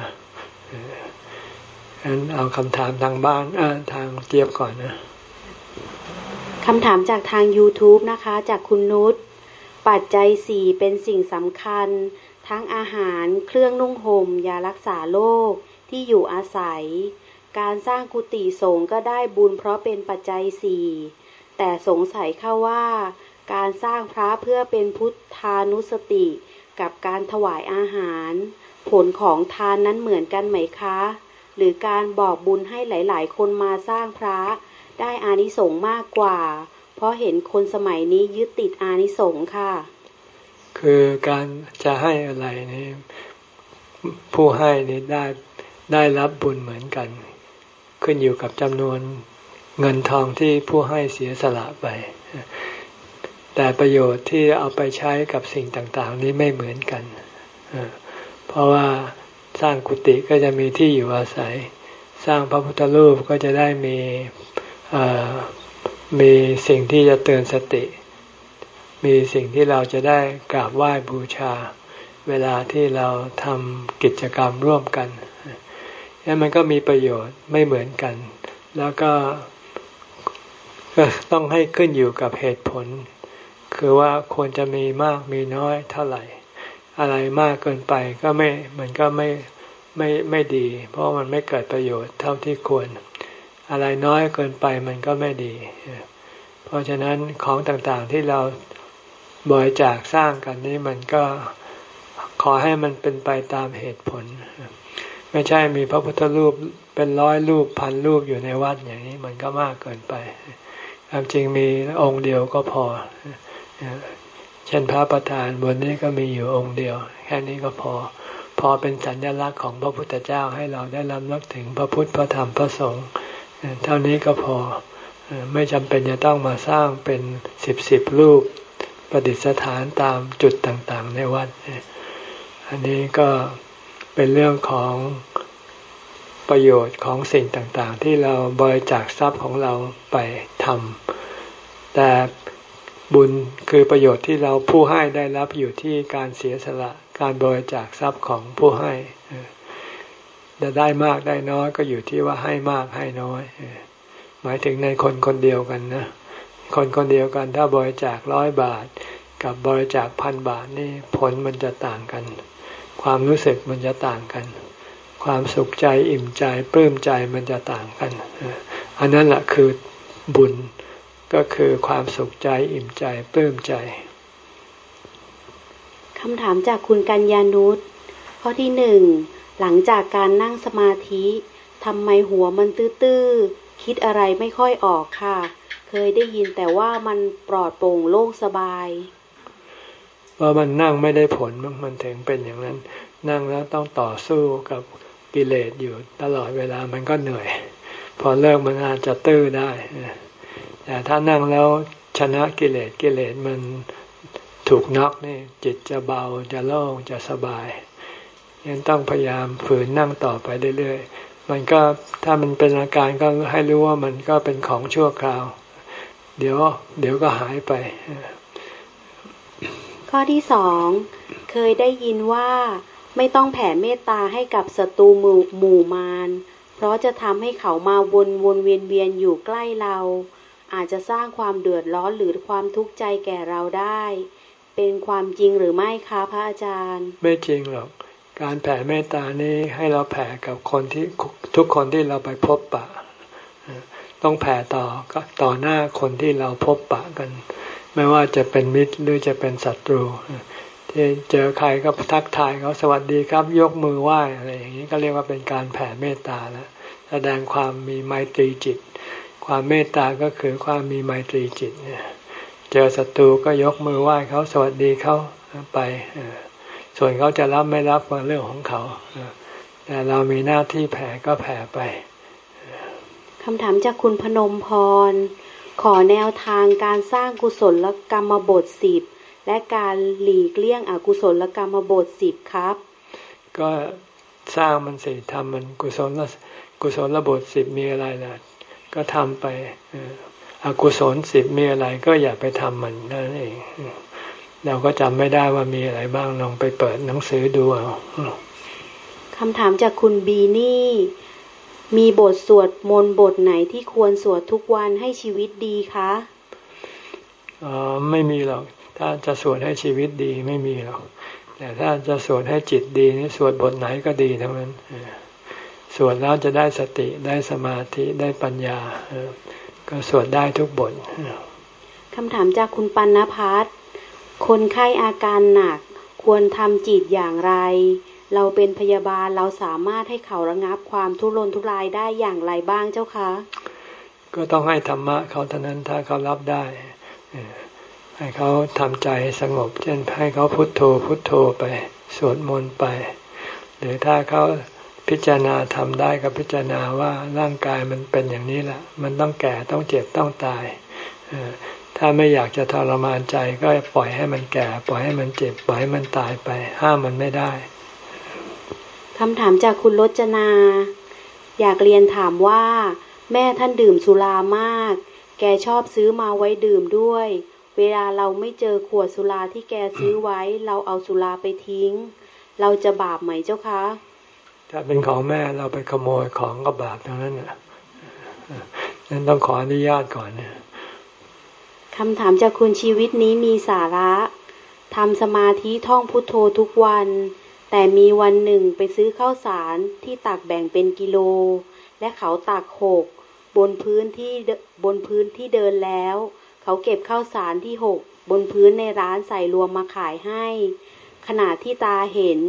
S1: ฉะนั้นเอาคำถามทางบ้านทางเจี๊ยบก่อนนะ
S2: คำถามจากทาง YouTube นะคะ จากคุณนุชปัจจัยสี่เป็นสิ่งสำคัญ ทั้งอาหารเครื่องนุ่งหม่มยารักษาโรคที่อยู่อาศัย การสร้างกุฏิสงฆ์ก็ได้บุญเพราะเป็นปัจจัยสี่แต่สงสัยเข้าว่า การสร้างพระเพื่อเป็นพุทธานุสติ กับการถวายอาหาร ผลของทานนั้นเหมือนกันไหมคะ หรือการบอกบุญให้หลาย ๆ คนมาสร้างพระได้อานิสงส์มากกว่า เพราะเห็นคนสมัยนี้ยึดติดอานิสงส์ค่ะ
S1: คือการจะให้อะไรนี่ผู้ให้นี่ได้ได้รับบุญเหมือนกัน ขึ้นอยู่กับจำนวนเงินทองที่ผู้ให้เสียสละไป แต่ประโยชน์ที่เอาไปใช้กับสิ่งต่างๆ นี้ไม่เหมือนกัน เพราะว่าสร้างกุฏิก็จะมีที่อยู่อาศัย สร้างพระพุทธรูปก็จะได้มีมีสิ่งที่จะเตือนสติ มีสิ่งที่เราจะได้กราบไหว้บูชา เวลาที่เราทำกิจกรรมร่วมกันนี่มันก็มีประโยชน์ไม่เหมือนกัน แล้วก็ต้องให้ขึ้นอยู่กับเหตุผล คือว่าควรจะมีมากมีน้อยเท่าไหร่ อะไรมากเกินไปก็ไม่มันก็ไม่ไม่ไม่ดี เพราะมันไม่เกิดประโยชน์เท่าที่ควร อะไรน้อยเกินไปมันก็ไม่ดี เพราะฉะนั้นของต่างๆที่เรา บริจาคสร้างกันนี้มันก็ขอให้มันเป็นไปตามเหตุผล ไม่ใช่มีพระพุทธรูปเป็นร้อยรูปพันรูปอยู่ในวัดอย่างนี้มันก็มากเกินไปความจริงมีองค์เดียวก็พอ เช่นพระประธานบนนี้ก็มีอยู่องค์เดียว แค่นี้ก็พอ พอเป็นสัญลักษณ์ของพระพุทธเจ้าให้เราได้รำลึกถึงพระพุทธพระธรรมพระสงฆ์เท่านี้ก็พอ ไม่จำเป็นจะต้องมาสร้างเป็นสิบสิบรูป ประดิษฐานตามจุดต่างๆ ในวัด อันนี้ก็เป็นเรื่องของประโยชน์ของสิ่งต่างๆ ที่เราบริจาคทรัพย์ของเราไปทำแต่บุญคือประโยชน์ที่เราผู้ให้ได้รับอยู่ที่การเสียสละการบริจาคทรัพย์ของผู้ให้จะได้มากได้น้อยก็อยู่ที่ว่าให้มากให้น้อย หมายถึงในคนคนเดียวกันนะ คนคนเดียวกันถ้าบริจาคร้อยบาท กับบริจาคพันบาทนี่ผลมันจะต่างกัน ความรู้สึกมันจะต่างกัน ความสุขใจอิ่มใจปลื้มใจมันจะต่างกัน อันนั้นแหละคือบุญก็คือความสุขใจอิ่มใจปลื้มใจ
S2: คำถามจากคุณกัญญานุชข้อที่หนึ่งหลังจากการนั่งสมาธิทำไมหัวมันตื้อๆ คิดอะไรไม่ค่อยออกค่ะ เคยได้ยินแต่ว่ามันปลอดโปร่งโล่งสบาย
S1: ว่ามันนั่งไม่ได้ผลมันถึงเป็นอย่างนั้น นั่งแล้วต้องต่อสู้กับกิเลสอยู่ตลอดเวลามันก็เหนื่อย พอเลิกมันอาจจะตื้อได้แต่ถ้านั่งแล้วชนะกิเลสกิเลสมันถูกน็อกนี่จิตจะเบาจะโล่งจะสบายยังต้องพยายามฝืนนั่งต่อไปเรื่อยๆมันก็ถ้ามันเป็นอาการก็ให้รู้ว่ามันก็เป็นของชั่วคราว เดี๋ยว เดี๋ยวก็หายไป
S2: ข้อที่สองเคยได้ยินว่าไม่ต้องแผ่เมตตาให้กับศัตรูหมู่หมู่มารเพราะจะทำให้เขามาวนวนเวียนเวียนอยู่ใกล้เรา อาจจะสร้างความเดือดร้อนหรือความทุกข์ใจแก่เราได้ เป็นความจริงหรือไม่คะพระอาจารย์
S1: ไม่จริงหรอก การแผ่เมตตานี้ให้เราแผ่กับคนที่ทุกคนที่เราไปพบปะ ต้องแผ่ต่อก็ต่อหน้าคนที่เราพบปะกัน ไม่ว่าจะเป็นมิตรหรือจะเป็นศัตรูที่เจอใครก็ทักทายเขาสวัสดีครับ ยกมือไหว้อะไรอย่างนี้ก็เรียกว่าเป็นการแผ่เมตตาแล้วแสดงความมีไมตรีจิต ความเมตตาก็คือความมีไมตรีจิตเนี่ยเจอศัตรูก็ยกมือไหว้เขาสวัสดีเขาไปส่วนเขาจะรับไม่รับเป็นเรื่องของเขาแต่เรามีหน้าที่แผ่ก็แผ่ไป
S2: คำถามจากคุณพนมพร ขอแนวทางการสร้างกุศลกรรมบทสิบและการหลีกเลี่ยงอกุศลกรรมบทสิบครับ
S1: ก็สร้างมันสิทำมันกุศลกุศลบทสิบมีอะไรนะก็ทำไปอกุศลสิบมีอะไรก็อย่าไปทำมันนั่นเองเราก็จำไม่ได้ว่ามีอะไรบ้างลองไปเปิดหนังสือดูเอา
S2: คำถามจากคุณบีนี่ มีบทสวดมนต์บทไหนที่ควรสวดทุกวันให้ชีวิตดีคะ
S1: อ๋อไม่มีหรอก ถ้าจะสวดให้ชีวิตดีไม่มีหรอก แต่ถ้าจะสวดให้จิตดีนี่สวดบทไหนก็ดีทั้งนั้นสวดแล้วจะได้สติได้สมาธิได้ปัญญา ก็สวดได้ทุกบท
S2: คำถามจากคุณปัณณพัฒน์คนไข้อาการหนักควรทำจิตอย่างไร เราเป็นพยาบาลเราสามารถให้เขาระงับความทุรนทุรายได้อย่างไรบ้างเจ้าคะ
S1: ก็ต้องให้ธรรมะเขาเท่านั้นถ้าเขารับได้ ให้เขาทำใจสงบ เช่นให้เขาพุโทโธพุโทโธไปสวดมนต์ไป หรือถ้าเขาพิจารณาทำได้ก็พิจารณาว่าร่างกายมันเป็นอย่างนี้แหละ มันต้องแก่ต้องเจ็บต้องตายถ้าไม่อยากจะทรมานใจก็ปล่อยให้มันแก่ ปล่อยให้มันเจ็บ ปล่อยให้มันตายไป ห้ามมันไม่ได้
S2: คำถามจากคุณรจนา อยากเรียนถามว่า แม่ท่านดื่มสุรามาก แกชอบซื้อมาไว้ดื่มด้วย เวลาเราไม่เจอขวดสุราที่แกซื้อไว้ เราเอาสุราไปทิ้ง เราจะบาปไหมเจ้าคะ
S1: ถ้าเป็นของแม่เราไปขโมยของก็บาปทั้งนั้นน่ะนั้นต้องขออนุญาตก่อนเนี่ย
S2: คำถามจากคุณชีวิตนี้มีสาระทำสมาธิท่องพุทโธทุกวัน แต่มีวันหนึ่งไปซื้อข้าวสารที่ตักแบ่งเป็นกิโล และเขาตักหกบนพื้นที่บนพื้นที่เดินแล้ว เขาเก็บข้าวสารที่หกบนพื้นในร้านใส่รวมมาขายให้ ขณะที่ตาเห็น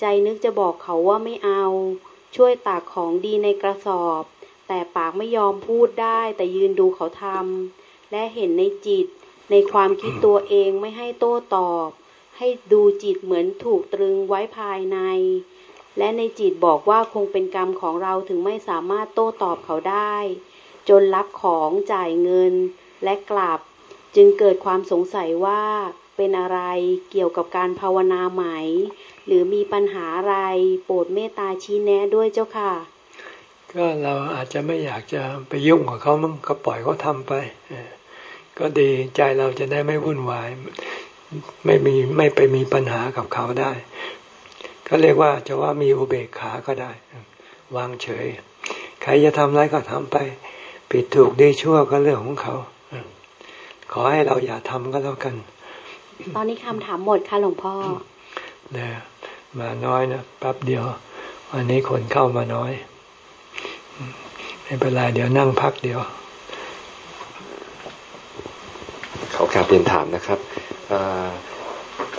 S2: ใจนึกจะบอกเขาว่าไม่เอา ช่วยตากของดีในกระสอบ แต่ปากไม่ยอมพูดได้แต่ยืนดูเขาทำและเห็นในจิตในความคิดตัวเองไม่ให้โต้ตอบ ให้ดูจิตเหมือนถูกตรึงไว้ภายใน และในจิตบอกว่าคงเป็นกรรมของเราถึงไม่สามารถโต้ตอบเขาได้ จนรับของจ่ายเงินและกลับ จึงเกิดความสงสัยว่าเป็นอะไรเกี่ยวกับการภาวนาไหม หรือมีปัญหาอะไรโปรดเมตตาชี้แนะด้วยเจ้าค่ะ
S1: ก็เราอาจจะไม่อยากจะไปยุ่งกับเขามั้งก็ปล่อยเขาทำไป ก็ดีใจเราจะได้ไม่วุ่นวาย ไม่มีไม่ไปมีปัญหากับเขาได้ ก็เรียกว่าจะว่ามีอุเบกขาก็ได้ วางเฉย ใครจะทำอะไรก็ทำไป ผิดถูกดีชั่วก็เรื่องของเขา ขอให้เราอย่าทำก็แล้วกัน
S2: ตอนนี้คำถามหมดค่ะหลวงพ่อ
S1: นะมาน้อยนะแป๊บเดียว วันนี้คนเข้ามาน้อย ไม่เป็นไรเดี๋ยวนั่งพักเดียว
S4: เขาการเรียนถามนะครับ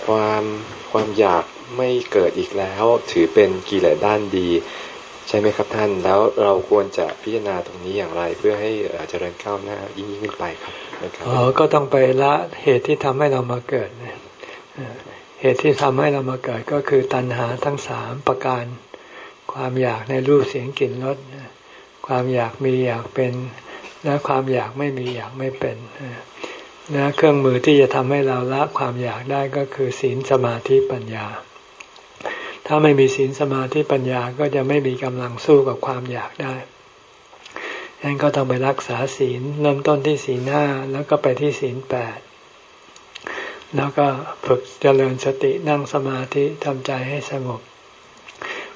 S4: ความความอยากไม่เกิดอีกแล้ว ถือเป็นกิเลสด้านดี ใช่ไหมครับท่าน แล้วเราควรจะพิจารณาตรงนี้อย่างไร เพื่อให้เจริญก้าวหน้ายิ่งยิ่งขึ้นไปครับ
S1: อ๋อก็ต้องไปละเหตุที่ทำให้เรามาเกิดเหตุที่ทำให้เรามาเกิดก็คือตัณหาทั้งสามประการ ความอยากในรูปเสียงกลิ่นรสความอยากมีอยากเป็น และความอยากไม่มีอยากไม่เป็น นะเครื่องมือที่จะทำให้เราละความอยากได้ก็คือศีลสมาธิปัญญา ถ้าไม่มีศีลสมาธิปัญญาก็จะไม่มีกำลังสู้กับความอยากได้ดังนั้นก็ต้องไปรักษาศีลเริ่มต้นที่ศีลห้าแล้วก็ไปที่ศีลแปดแล้วก็ฝึกเจริญสตินั่งสมาธิทำใจให้สงบ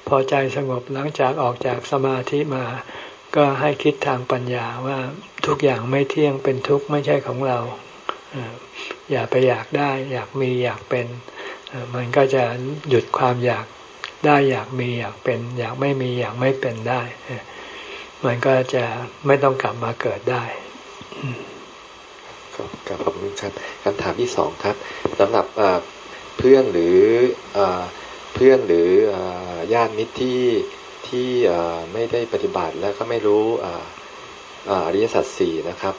S1: พอใจสงบหลังจากออกจากสมาธิมา ก็ให้คิดทางปัญญาว่าทุกอย่างไม่เที่ยงเป็นทุกข์ไม่ใช่ของเรา อย่าไปอยากได้ อยากมีอยากเป็น มันก็จะหยุดความอยากได้อยากมีอยากเป็น อยากไม่มีอยากไม่เป็นได้ มันก็จะไม่ต้องกลับมาเกิดได้
S4: กับขอบคุณครับคำถามที่สองครับสำหรับเพื่อนหรือเพื่อนหรือญาติมิตรที่ที่ไม่ได้ปฏิบัติแล้วก็ไม่รู้อริยสัจสี่นะครับ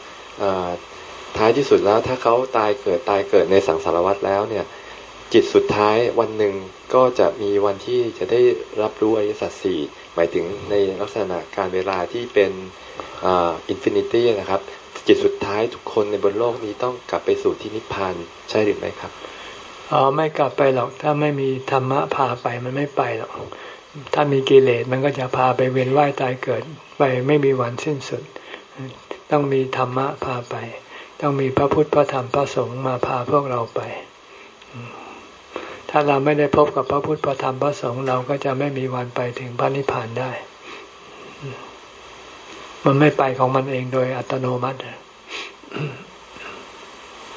S4: ท้ายที่สุดแล้วถ้าเขาตายเกิดตายเกิดในสังสารวัฏแล้วเนี่ย จิตสุดท้ายวันหนึ่งก็จะมีวันที่จะได้รับรู้อริยสัจสี่หมายถึงในลักษณะการเวลาที่เป็น infinity นะครับ จิตสุดท้ายทุกคนในบนโลกนี้ต้องกลับไปสู่ที่นิพพานใช่หรือไม่ครับ
S1: อ๋อไม่กลับไปหรอกถ้าไม่มีธรรมะพาไปมันไม่ไปหรอกถ้ามีกิเลสมันก็จะพาไปเวียนว่ายตายเกิด ไปไม่มีวันสิ้นสุด ต้องมีธรรมะพาไป ต้องมีพระพุทธพระธรรมพระสงฆ์มาพาพวกเราไป ถ้าเราไม่ได้พบกับพระพุทธพระธรรมพระสงฆ์เราก็จะไม่มีวันไปถึงพระนิพพานได้ มันไม่ไปของมันเองโดยอัตโนมัติ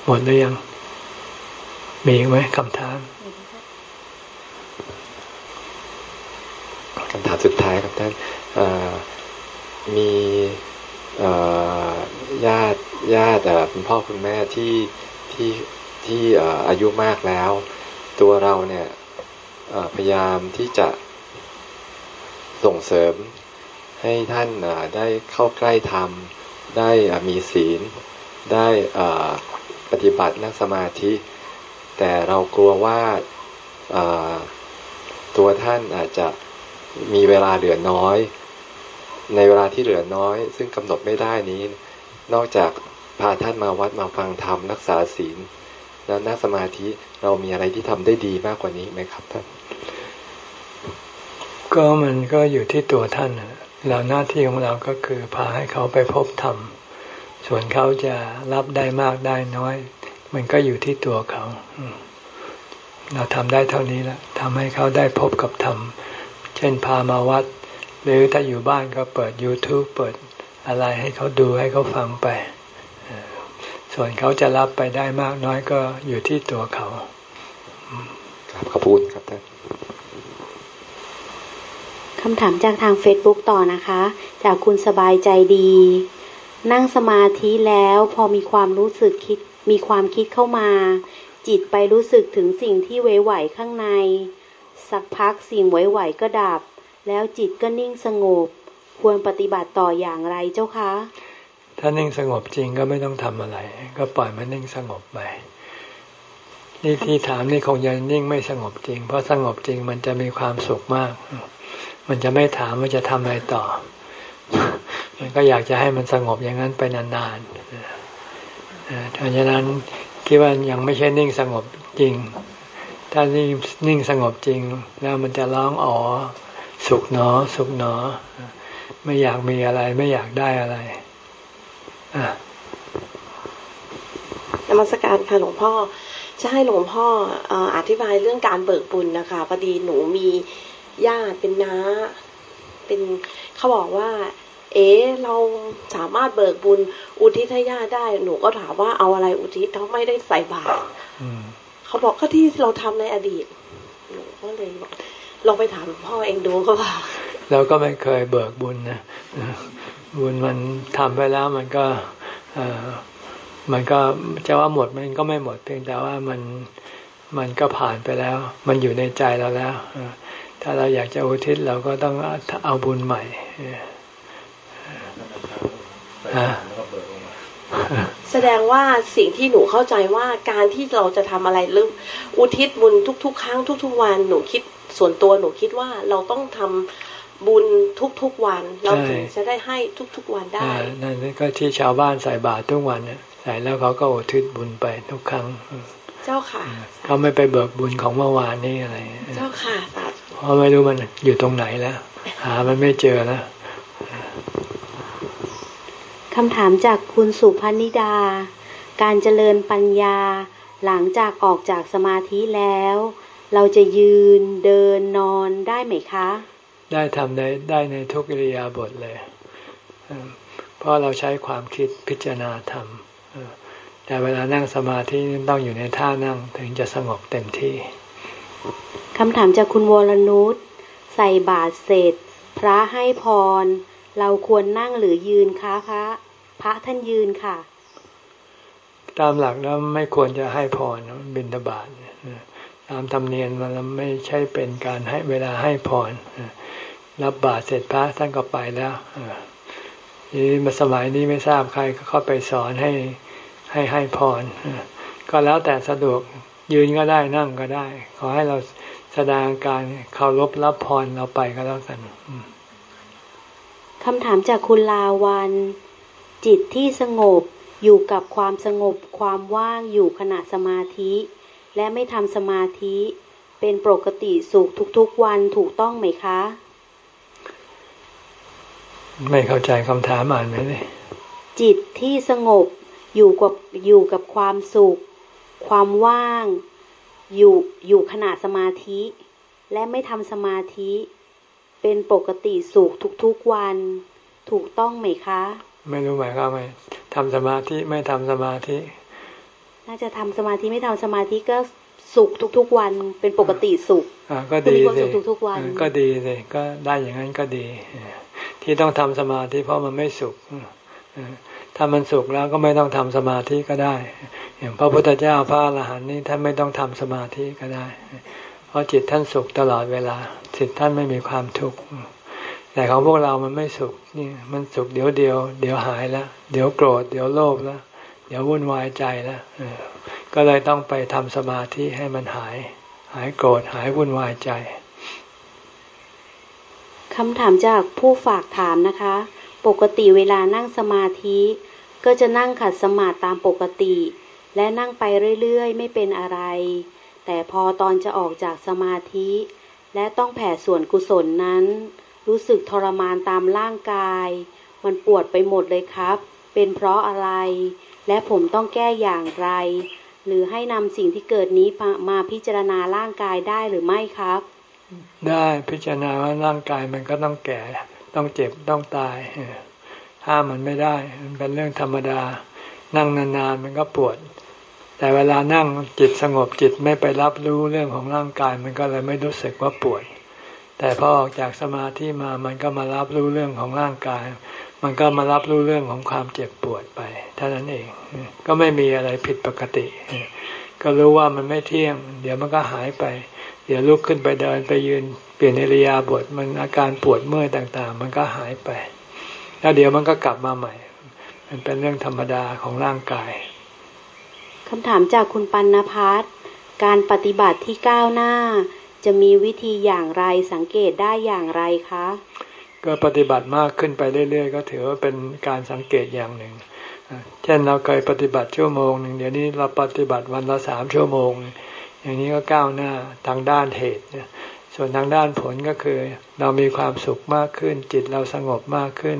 S1: หมดหรือยัง มีไหมคำถาม
S4: คำถามสุดท้ายครับท่านมี ญาติญาติคุณพ่อคุณแม่ที่ที่ที่อายุมากแล้ว ตัวเราเนี่ยพยายามที่จะส่งเสริมให้ท่านได้เข้าใกล้ธรรม ได้มีศีล ได้ปฏิบัตินั่งสมาธิ แต่เรากลัวว่าตัวท่านอาจจะมีเวลาเหลือน้อย ในเวลาที่เหลือน้อย ซึ่งกำหนดไม่ได้นี้ นอกจากพาท่านมาวัดมาฟังธรรมรักษาศีล แล้วนั่งสมาธิเรามีอะไรที่ทำได้ดีมากกว่านี้ไหมครับท่าน
S1: ก็มันก็อยู่ที่ตัวท่านเราหน้าที่ของเราก็คือพาให้เขาไปพบธรรมส่วนเขาจะรับได้มากได้น้อย มันก็อยู่ที่ตัวเขา เราทำได้เท่านี้แหละทำให้เขาได้พบกับธรรม เช่นพามาวัด หรือถ้าอยู่บ้านก็เปิด YouTube เปิดอะไรให้เขาดูให้เขาฟังไป ส่วนเขาจะรับไปได้มากน้อยก็อยู่ที่ตัวเขา
S4: ครับขอบคุณครับท่าน
S2: คำถามจากทาง Facebook ต่อนะคะ จากคุณสบายใจดี นั่งสมาธิแล้วพอมีความรู้สึกคิดมีความคิดเข้ามา จิตไปรู้สึกถึงสิ่งที่เวไหวข้างใน สักพักสิ่งไหวไหวก็ดับ แล้วจิตก็นิ่งสงบ ควรปฏิบัติต่ออย่างไรเจ้าคะ
S1: ถ้านิ่งสงบจริงก็ไม่ต้องทำอะไร ก็ปล่อยมันนิ่งสงบไปนี่ที่ถามนี่คงยังนิ่งไม่สงบจริง เพราะสงบจริงมันจะมีความสุขมาก มันจะไม่ถามว่าจะทำอะไรต่อ มันก็อยากจะให้มันสงบอย่างนั้นไปนานๆเพราะฉะนั้นคิดว่ายังไม่ใช่นิ่งสงบจริง ถ้านิ่งนิ่งสงบจริง แล้วมันจะร้องอ๋อ สุขหนอ สุขหนอ ไม่อยากมีอะไร ไม่อยากได้อะไร
S5: นมัสการค่ะหลวงพ่อจะให้หลวงพ่ออธิบายเรื่องการเบิกบุญนะคะพอดีหนูมีญาติเป็นน้า เป็นเขาบอกว่า เอ๋เราสามารถเบิกบุญอุทิศให้ญาติได้ หนูก็ถามว่าเอาอะไรอุทิศเขาไม่ได้ใส่บาตรเขาบอกก็ที่เราทำในอดีตหนูก็เลยบอก ลองไปถามหลวงพ่อเองดูก็ว่า
S1: เราก็ไม่เคยเบิกบุญนะบุญมันทำไปแล้วมันก็มันก็จะว่าหมดมันก็ไม่หมดเพียงแต่ว่ามันมันก็ผ่านไปแล้ว มันอยู่ในใจเราแล้วถ้าเราอยากจะอุทิศเราก็ต้องเอาบุญใหม่
S5: แสดงว่าสิ่งที่หนูเข้าใจว่าการที่เราจะทำอะไรหรืออุทิศบุญทุก ๆ ครั้งทุก ๆ วันหนูคิดส่วนตัวหนูคิดว่าเราต้องทำบุญทุกๆวัน เราถึงจะได้ให้ทุกๆวันได้
S1: นั่นก็ที่ชาวบ้านใส่บาตรทุกวันเนี่ยใส่แล้วเขาก็อุทิศบุญไปทุกครั้ง
S5: เจ้าค่ะ
S1: เขาไม่ไปเบิกบุญของเมื่อวานนี่อะไร
S5: เจ้าค่ะ
S1: เพราะไม่รู้มันอยู่ตรงไหนแล้ว หามันไม่เจอแล้ว
S2: คำถามจากคุณสุพนิดา การเจริญปัญญา หลังจากออกจากสมาธิแล้ว เราจะยืนเดินนอนได้ไหมคะ
S1: ได้ทำได้ได้ในทุกอิริยาบถเลย เพราะเราใช้ความคิดพิจารณาธรรมแต่เวลานั่งสมาธิต้องอยู่ในท่านั่งถึงจะสงบเต็มที่
S2: คำถามจากคุณวรนุชใส่บาตรเสร็จ พระให้พร เราควรนั่งหรือยืนคะพระ พระท่านยืนค่ะ
S1: ตามหลักแล้วไม่ควรจะให้พรบิณฑบาตตามธรรมเนียมมันไม่ใช่เป็นการให้เวลาให้พรรับบาตรเสร็จพระท่านก็ไปแล้วนี่มาสมัยนี้ไม่ทราบใครก็เข้าไปสอนให้ให้ให้พรก็แล้วแต่สะดวกยืนก็ได้นั่งก็ได้ ขอให้เราแสดงการเคารพรับพรเราไปก็แล้วกัน
S2: คำถามจากคุณลาวัน จิตที่สงบอยู่กับความสงบความว่างอยู่ขณะสมาธิ และไม่ทำสมาธิ เป็นปกติสุขทุกๆวันถูกต้องไหมคะ
S1: ไม่เข้าใจคำถามอ่านไหมเลย
S2: จิตที่สงบอยู่กับอยู่กับความสุข ความว่าง อยู่อยู่ขณะสมาธิ และไม่ทำสมาธิ เป็นปกติสุขทุกๆวัน ถูกต้องไหมคะ
S1: ไม่รู้หมายความไหมทำสมาธิไม่ทำสมาธิ
S2: น่าจะทำสมาธิไม่ทำสมาธิก็สุขทุก ๆ วันเป็นปกติสุข
S1: อ่าก็ดีเลยทุกๆวันก็ดีเลยก็ได้อย่างนั้นก็ดี ที่ต้องทำสมาธิเพราะมันไม่สุขถ้ามันสุขแล้วก็ไม่ต้องทำสมาธิก็ได้ อย่างพระพุทธเจ้าพระอรหันต์นี่ท่านไม่ต้องทำสมาธิก็ได้ เพราะจิตท่านสุขตลอดเวลาจิตท่านไม่มีความทุกข์ แต่ของพวกเรามันไม่สุขนี่มันสุขเดี๋ยวเดียว เดี๋ยวหายแล้วเดี๋ยวโกรธเดี๋ยวโลภแล้วเดี๋ยววุ่นวายใจแล้วก็เลยต้องไปทำสมาธิให้มันหาย หายโกรธหายวุ่นวายใจ
S2: คำถามจากผู้ฝากถามนะคะ ปกติเวลานั่งสมาธิ ก็จะนั่งขัดสมาธิตามปกติ และนั่งไปเรื่อยๆ ไม่เป็นอะไร แต่พอตอนจะออกจากสมาธิ และต้องแผ่ส่วนกุศลนั้น รู้สึกทรมานตามร่างกาย มันปวดไปหมดเลยครับ เป็นเพราะอะไร และผมต้องแก้อย่างไร หรือให้นำสิ่งที่เกิดนี้มาพิจารณาร่างกายได้หรือไม่ครับ
S1: ได้พิจารณาว่าร่างกายมันก็ต้องแก่ ต้องเจ็บต้องตายห้ามมันไม่ได้ มันเป็นเรื่องธรรมดา นั่งนานๆมันก็ปวด แต่เวลานั่งจิตสงบจิตไม่ไปรับรู้เรื่องของร่างกาย มันก็เลยไม่รู้สึกว่าปวด แต่พอออกจากสมาธิมามันก็มารับรู้เรื่องของร่างกาย มันก็มารับรู้เรื่องของความเจ็บปวดไปเท่านั้นเอง ก็ไม่มีอะไรผิดปกติ ก็รู้ว่ามันไม่เที่ยง เดี๋ยวมันก็หายไป เดี๋ยวลุกขึ้นไปเดินไปยืนเปลี่ยนอิริยาบถมันอาการปวดเมื่อยต่าง ๆ มันก็หายไป แล้วเดี๋ยวมันก็กลับมาใหม่ มันเป็นเรื่องธรรมดาของร่างกาย
S2: คำถามจากคุณปัณณพัฒน์การปฏิบัติที่ก้าวหน้า จะมีวิธีอย่างไรสังเกตได้อย่างไรคะ
S1: ก็ปฏิบัติมากขึ้นไปเรื่อยๆ ก็ถือว่าเป็นการสังเกตอย่างหนึ่ง เช่นเราเคยปฏิบัติชั่วโมงหนึ่งเดี๋ยวนี้เราปฏิบัติวันละสามชั่วโมง อย่างนี้ก็ก้าวหน้าทางด้านเหตุส่วนทางด้านผลก็คือ เรามีความสุขมากขึ้น จิตเราสงบมากขึ้น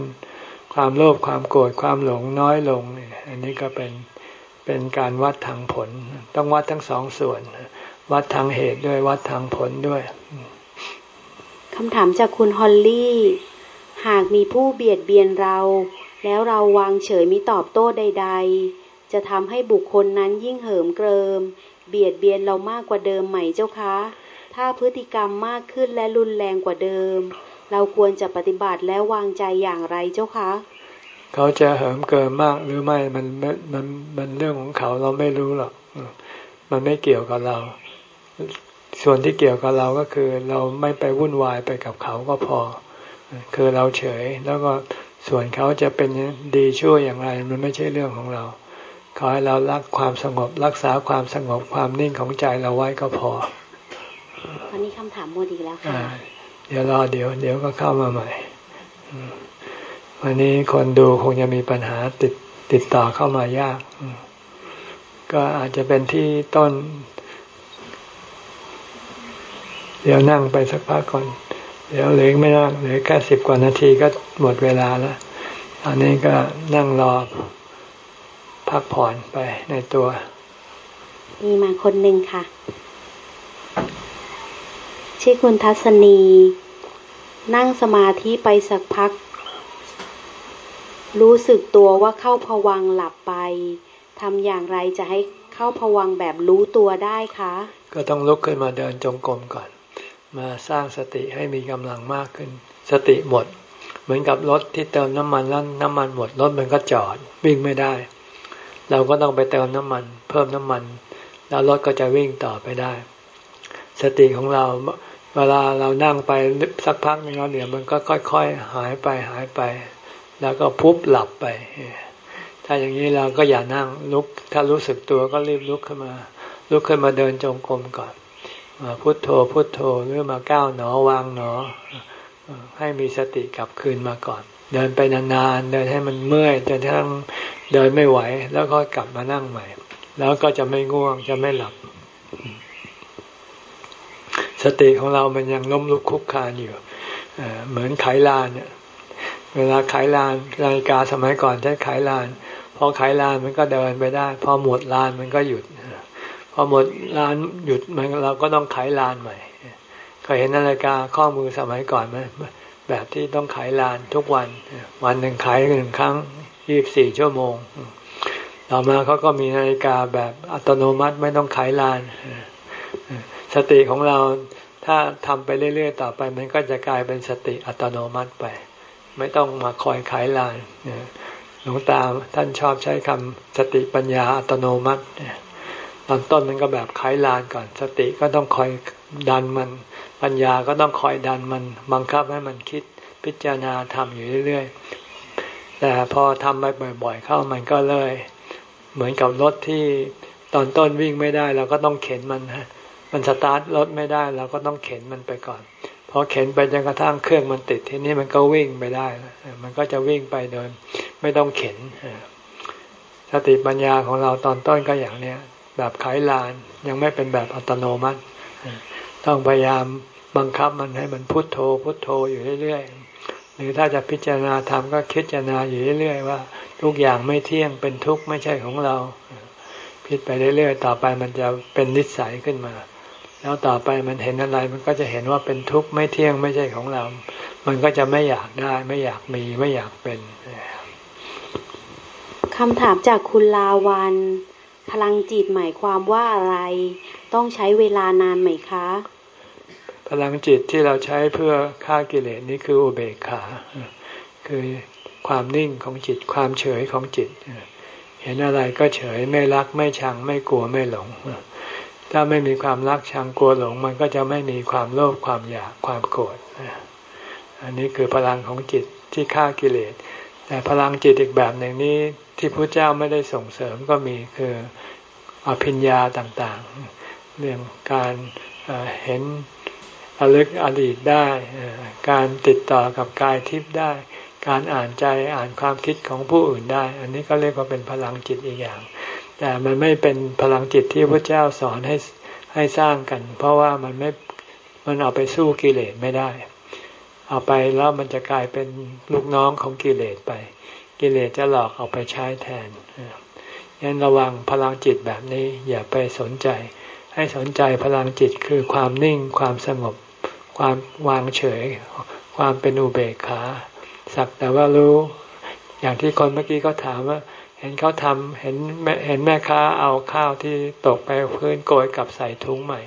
S1: ความโลภความโกรธความหลงน้อยลงอันนี้ก็เป็นเป็นการวัดทางผล ต้องวัดทั้งสองส่วน วัดทางเหตุด้วยวัดทางผลด้วย
S2: คำถามจากคุณฮอลลี่ หากมีผู้เบียดเบียนเรา แล้วเราวางเฉยมิตอบโต้ใด ๆ จะทำให้บุคคลนั้นยิ่งเหิมเกริม เบียดเบียนเรามากกว่าเดิมไหมเจ้าคะ ถ้าพฤติกรรมมากขึ้นและรุนแรงกว่าเดิม เราควรจะปฏิบัติและวางใจอย่างไรเจ้าคะ
S1: เขาจะเหิมเกินมากหรือไม่มันมันมันเรื่องของเขาเราไม่รู้หรอกมันไม่เกี่ยวกับเรา ส่วนที่เกี่ยวกับเราก็คือเราไม่ไปวุ่นวายไปกับเขาก็พอ คือเราเฉย แล้วก็ส่วนเขาจะเป็นดีชั่วอย่างไร มันไม่ใช่เรื่องของเรา ขอให้เรารักความสงบรักษาความสงบความนิ่งของใจเราไว้ก็พอ
S2: ตอนนี้คำถามหมดอีกแล้วค่ะ
S1: เดี๋ยวรอเดี๋ยว เดี๋ยวก็เข้ามาใหม่วันนี้คนดูคงจะมีปัญหาติดติดต่อเข้ามายาก ก็อาจจะเป็นที่ต้น เดี๋ยวนั่งไปสักพักก่อน เดี๋ยวเหลือไม่นั่งเหลือแค่สิบกว่านาทีก็หมดเวลาแล้วอันนี้ก็นั่งรอพักผ่อนไปในตัว
S2: มีมาคนหนึ่งค่ะ ชื่อคุณทัศนี นั่งสมาธิไปสักพัก รู้สึกตัวว่าเข้าพวังหลับไปทำอย่างไรจะให้เข้าพวังแบบรู้ตัวได้คะ
S1: ก็ต้องลุกขึ้นมาเดินจงกรมก่อน มาสร้างสติให้มีกำลังมากขึ้น สติหมด เหมือนกับรถที่เติมน้ำมันแล้วน้ำมันหมดรถมันก็จอดวิ่งไม่ได้ เราก็ต้องไปเติมน้ำมัน เพิ่มน้ำมัน แล้วรถก็จะวิ่งต่อไปได้ สติของเราเวลาเรานั่งไปสักพักนึงแล้วเนี่ยมันก็ค่อยๆหายไปหายไป แล้วก็พุบหลับไป ถ้าอย่างนี้เราก็อย่านั่งลุก ถ้ารู้สึกตัวก็รีบลุกขึ้นมา ลุกขึ้นมาเดินจงกรมก่อน พุโทโธพุโทโธหรือมาก้าวหนอวางหนอ ให้มีสติกลับคืนมาก่อน เดินไปนานๆเดินให้มันเมื่อยจนทั้งเดินไม่ไหว แล้วก็กลับมานั่งใหม่ แล้วก็จะไม่ง่วงจะไม่หลับ สติของเรามันยังล้มลุกคุกคานอยู่เหมือนไขลานเนี่ยเวลาไขลานนาฬิกาสมัยก่อนใช้ไขลานพอไขลานมันก็เดินไปได้ พอหมดลานมันก็หยุด พอหมดลานหยุดมันเราก็ต้องไขลานใหม่เคยเห็นนาฬิกาข้อมือสมัยก่อนไหมแบบที่ต้องไขลานทุกวัน วันหนึ่งไขหนึ่งครั้งยี่บสี่ชั่วโมง ต่อมาเขาก็มีนาฬิกาแบบอัตโนมัติไม่ต้องไขลาน สติของเราถ้าทำไปเรื่อย ๆ ต่อไป มันก็จะกลายเป็นสติอัตโนมัติไป ไม่ต้องมาคอยไขลานหลวงตาท่านชอบใช้คำสติปัญญาอัตโนมัติ ตอนต้นมันก็แบบไขลานก่อน สติก็ต้องคอยดันมัน ปัญญาก็ต้องคอยดันมัน บังคับให้มันคิดพิจารณาทำอยู่เรื่อยๆ แต่พอทำไปบ่อยๆ เข้ามันก็เลย เหมือนกับรถที่ตอนต้นวิ่งไม่ได้เราก็ต้องเข็นมันฮะมันสตาร์ทรถไม่ได้เราก็ต้องเข็นมันไปก่อนพอเข็นไปจนกระทั่งเครื่องมันติดทีนี้มันก็วิ่งไปได้ มันก็จะวิ่งไปโดยไม่ต้องเข็นสติปัญญาของเราตอนต้นก็อย่างเนี้ย แบบไขลานยังไม่เป็นแบบอัตโนมัติ ต้องพยายามบังคับมันให้มันพุโทโธพุโทโธอยู่เรื่อยๆหรือถ้าจะพิจารณาธรรมก็คิดจารณาอยู่เรื่อยๆว่า ทุกอย่างไม่เที่ยงเป็นทุกข์ไม่ใช่ของเราพิจไปเรื่อยๆต่อไปมันจะเป็นนิสัยขึ้นมา แล้วต่อไปมันเห็นอะไรมันก็จะเห็นว่าเป็นทุกข์ไม่เที่ยงไม่ใช่ของเรา มันก็จะไม่อยากได้ ไม่อยากมีไม่อยากเป็น
S2: คำถามจากคุณลาวัน พลังจิตหมายความว่าอะไร ต้องใช้เวลานานไหมคะ
S1: พลังจิตที่เราใช้เพื่อฆ่ากิเลสนี่คืออุเบกขา คือความนิ่งของจิตความเฉยของจิต เห็นอะไรก็เฉยไม่รักไม่ชังไม่กลัวไม่หลง ถ้าไม่มีความรักชังกลัวหลง มันก็จะไม่มีความโลภความอยากความโกรธอันนี้คือพลังของจิตที่ฆ่ากิเลส แต่พลังจิตอีกแบบหนึ่งนี้ ที่พระเจ้าไม่ได้ส่งเสริมก็มีคืออภิญญาต่างๆ เรื่องการเห็นระลึกอดีตได้ การติดต่อกับกายทิพย์ได้ การอ่านใจอ่านความคิดของผู้อื่นได้ อันนี้ก็เรียกว่าเป็นพลังจิตอีกอย่าง แต่มันไม่เป็นพลังจิตที่พระเจ้าสอนให้ให้สร้างกัน เพราะว่ามันไม่มันเอาไปสู้กิเลสไม่ได้ เอาไปแล้วมันจะกลายเป็นลูกน้องของกิเลสไป กิเลสจะหลอกเอาไปใช้แทนยันระวังพลังจิตแบบนี้อย่าไปสนใจ ให้สนใจพลังจิตคือความนิ่งความสงบ ความวางเฉย ความเป็นอุเบกขาสักแต่ว่ารู้ อย่างที่คนเมื่อกี้ก็ถามว่า เห็นเขาทำเห็นเห็นแม่ค้าเอาข้าวที่ตกไปพื้นโกยกับใส่ถุงใหม่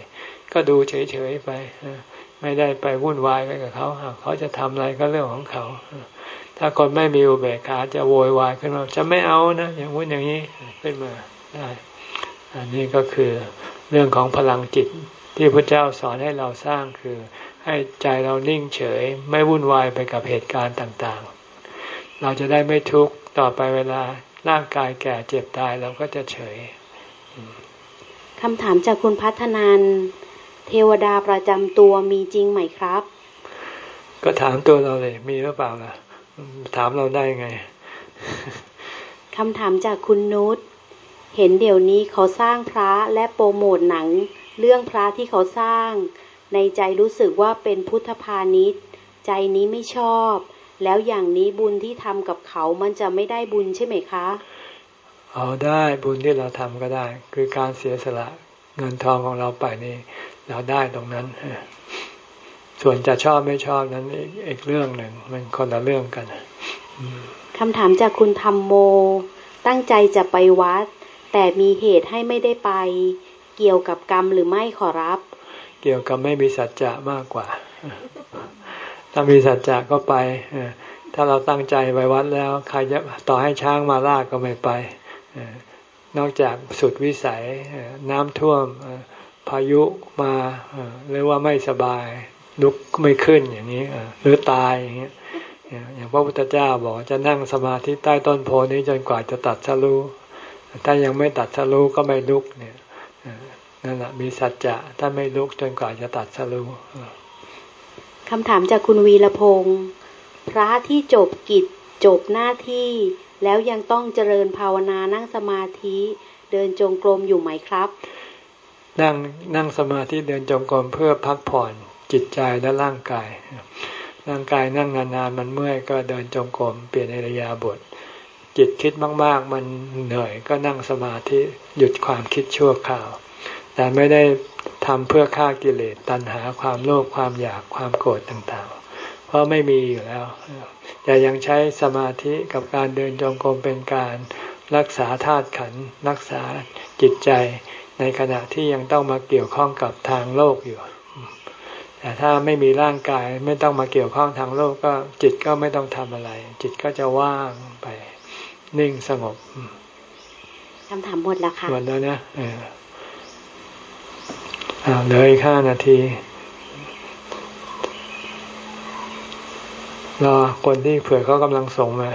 S1: ก็ดูเฉยๆไปไม่ได้ไปวุ่นวายไปกับเขาเขาจะทำอะไรก็เรื่องของเขา ถ้าคนไม่มีอุเบกขาจะโวยวายขึ้นมาจะไม่เอานะอย่างวุ้นอย่างนี้ขึ้นมาได้อันนี้ก็คือเรื่องของพลังจิตที่พระเจ้าสอนให้เราสร้างคือ ให้ใจเรานิ่งเฉย ไม่วุ่นวายไปกับเหตุการณ์ต่างๆ เราจะได้ไม่ทุกข์ต่อไปเวลาร่างกายแก่เจ็บตายเราก็จะเฉย
S2: คำถามจากคุณพัฒนันเทวดาประจำตัวมีจริงไหมครับ
S1: ก็ถามตัวเราเลยมีหรือเปล่าล่ะ ถามเราได้ไง
S2: คำถามจากคุณนุชเห็นเดี๋ยวนี้เขาสร้างพระและโปรโมทหนัง เรื่องพระที่เขาสร้าง ในใจรู้สึกว่าเป็นพุทธพาณิชย์ ใจนี้ไม่ชอบ แล้วอย่างนี้บุญที่ทำกับเขามันจะไม่ได้บุญใช่ไหมคะ
S1: เอาได้บุญที่เราทำก็ได้ คือการเสียสละเงินทองของเราไปนี่เราได้ตรงนั้น ส่วนจะชอบไม่ชอบนั้นอีกเรื่องหนึ่งมันคนละเรื่องกัน
S2: คำถามจากคุณธรรมโม ตั้งใจจะไปวัด แต่มีเหตุให้ไม่ได้ไป เกี่ยวกับกรรมหรือไม่ขอรับ
S1: เกี่ยวกับไม่มีสัจจะมากกว่า ถ้ามีสัจจะก็ไปถ้าเราตั้งใจไปวัดแล้ว ใครจะต่อให้ช้างมาลากก็ไม่ไปนอกจากสุดวิสัยน้ำท่วมพายุมาหรือว่าไม่สบาย ลุกไม่ขึ้นอย่างนี้หรือตายอย่างนี้อย่างพระพุทธเจ้าบอกจะนั่งสมาธิใต้ต้นโพนี้จนกว่าจะตัดสรู้ถ้ายังไม่ตัดสรู้ก็ไม่ลุกเนี่ยนั่นแหละมีสัจจะถ้าไม่ลุกจนกว่าจะตัดสรู้
S2: คำถามจากคุณวีระพงศ์พระที่จบกิจจบหน้าที่แล้วยังต้องเจริญภาวนานั่งสมาธิเดินจงกรมอยู่ไหมครับ
S1: นั่งนั่งสมาธิเดินจงกรมเพื่อพักผ่อน จิตใจและร่างกาย ร่างกายนั่งนานๆมันเมื่อยก็เดินจงกรมเปลี่ยนอิริยาบถจิตคิดมากๆ มันเหนื่อยก็นั่งสมาธิหยุดความคิดชั่วคราว แต่ไม่ได้ทำเพื่อฆ่ากิเลสตัณหาความโลภความอยากความโกรธต่างๆ เพราะไม่มีอยู่แล้วแต่ยังใช้สมาธิกับการเดินจงกรมเป็นการรักษาธาตุขันรักษาจิตใจ ในขณะที่ยังต้องมาเกี่ยวข้องกับทางโลกอยู่ แต่ถ้าไม่มีร่างกายไม่ต้องมาเกี่ยวข้องทางโลกก็จิตก็ไม่ต้องทำอะไร จิตก็จะว่างไปนิ่งสงบ
S2: คำถามหมดแล้วค่ะ
S1: หมดแล้วนะเออเลยห้านาที รอคนที่เผื่อเขากำลังส่งมา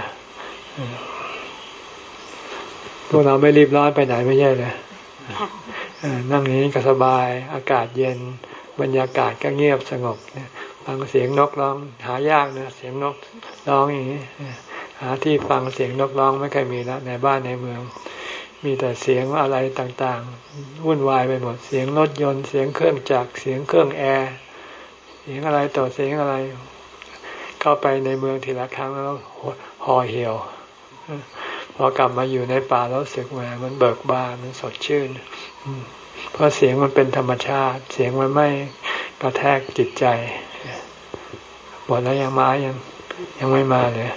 S1: พวกเราไม่รีบร้อนไปไหนไม่ใช่เลยนั่งนี้ก็สบาย อากาศเย็น บรรยากาศก็เงียบสงบฟังเสียงนกร้องหายากนะเสียงนกร้องอย่างนี้หาที่ฟังเสียงนกร้องไม่เคยมีแล้วในบ้านในเมือง มีแต่เสียงอะไรต่างๆวุ่นวายไปหมดเสียงรถยนต์เสียงเครื่องจักรเสียงเครื่องแอร์เสียงอะไรต่อเสียงอะไร เข้าไปในเมืองทีละครั้งแล้วห่อเหี่ยวพอกลับมาอยู่ในป่าแล้วสึกมามันเบิกบานมันสดชื่น เพราะเสียงมันเป็นธรรมชาติ เสียงมันไม่กระแทกจิตใจหมดแล้วยังมายังยังไม่มาเลย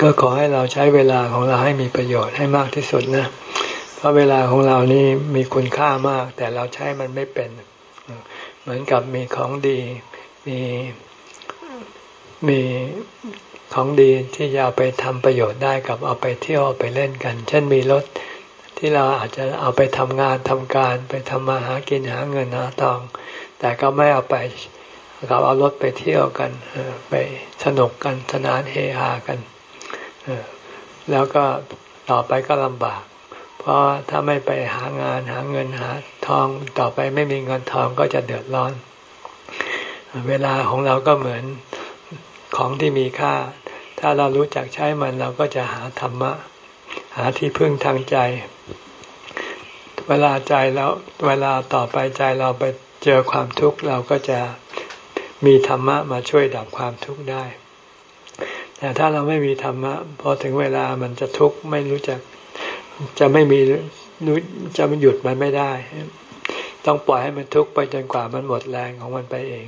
S1: ก็ขอให้เราใช้เวลาของเราให้มีประโยชน์ให้มากที่สุดนะ เพราะเวลาของเรานี่มีคุณค่ามาก แต่เราใช้มันไม่เป็น เหมือนกับมีของดี มีมี ของดีที่จะเอาไปทำประโยชน์ได้กับเอาไปเที่ยวเอาไปเล่นกัน เช่นมีรถที่เราอาจจะเอาไปทำงานทำการไปทำมาหากินหาเงินหาทอง แต่ก็ไม่เอาไปเราเอารถไปเที่ยวกันไปสนุกกันสนานเฮฮากันแล้วก็ต่อไปก็ลำบาก เพราะถ้าไม่ไปหางานหาเงินหาทองต่อไปไม่มีเงินทองก็จะเดือดร้อน เวลาของเราก็เหมือนของที่มีค่า ถ้าเรารู้จักใช้มันเราก็จะหาธรรมะ หาที่พึ่งทางใจ เวลาใจแล้วเวลาต่อไปใจเราไปเจอความทุกข์เราก็จะมีธรรมะมาช่วยดับความทุกข์ได้ แต่ถ้าเราไม่มีธรรมะพอถึงเวลามันจะทุกข์ไม่รู้จัก จะไม่มีจะมันหยุดมันไม่ได้ ต้องปล่อยให้มันทุกข์ไปจนกว่ามันหมดแรงของมันไปเอง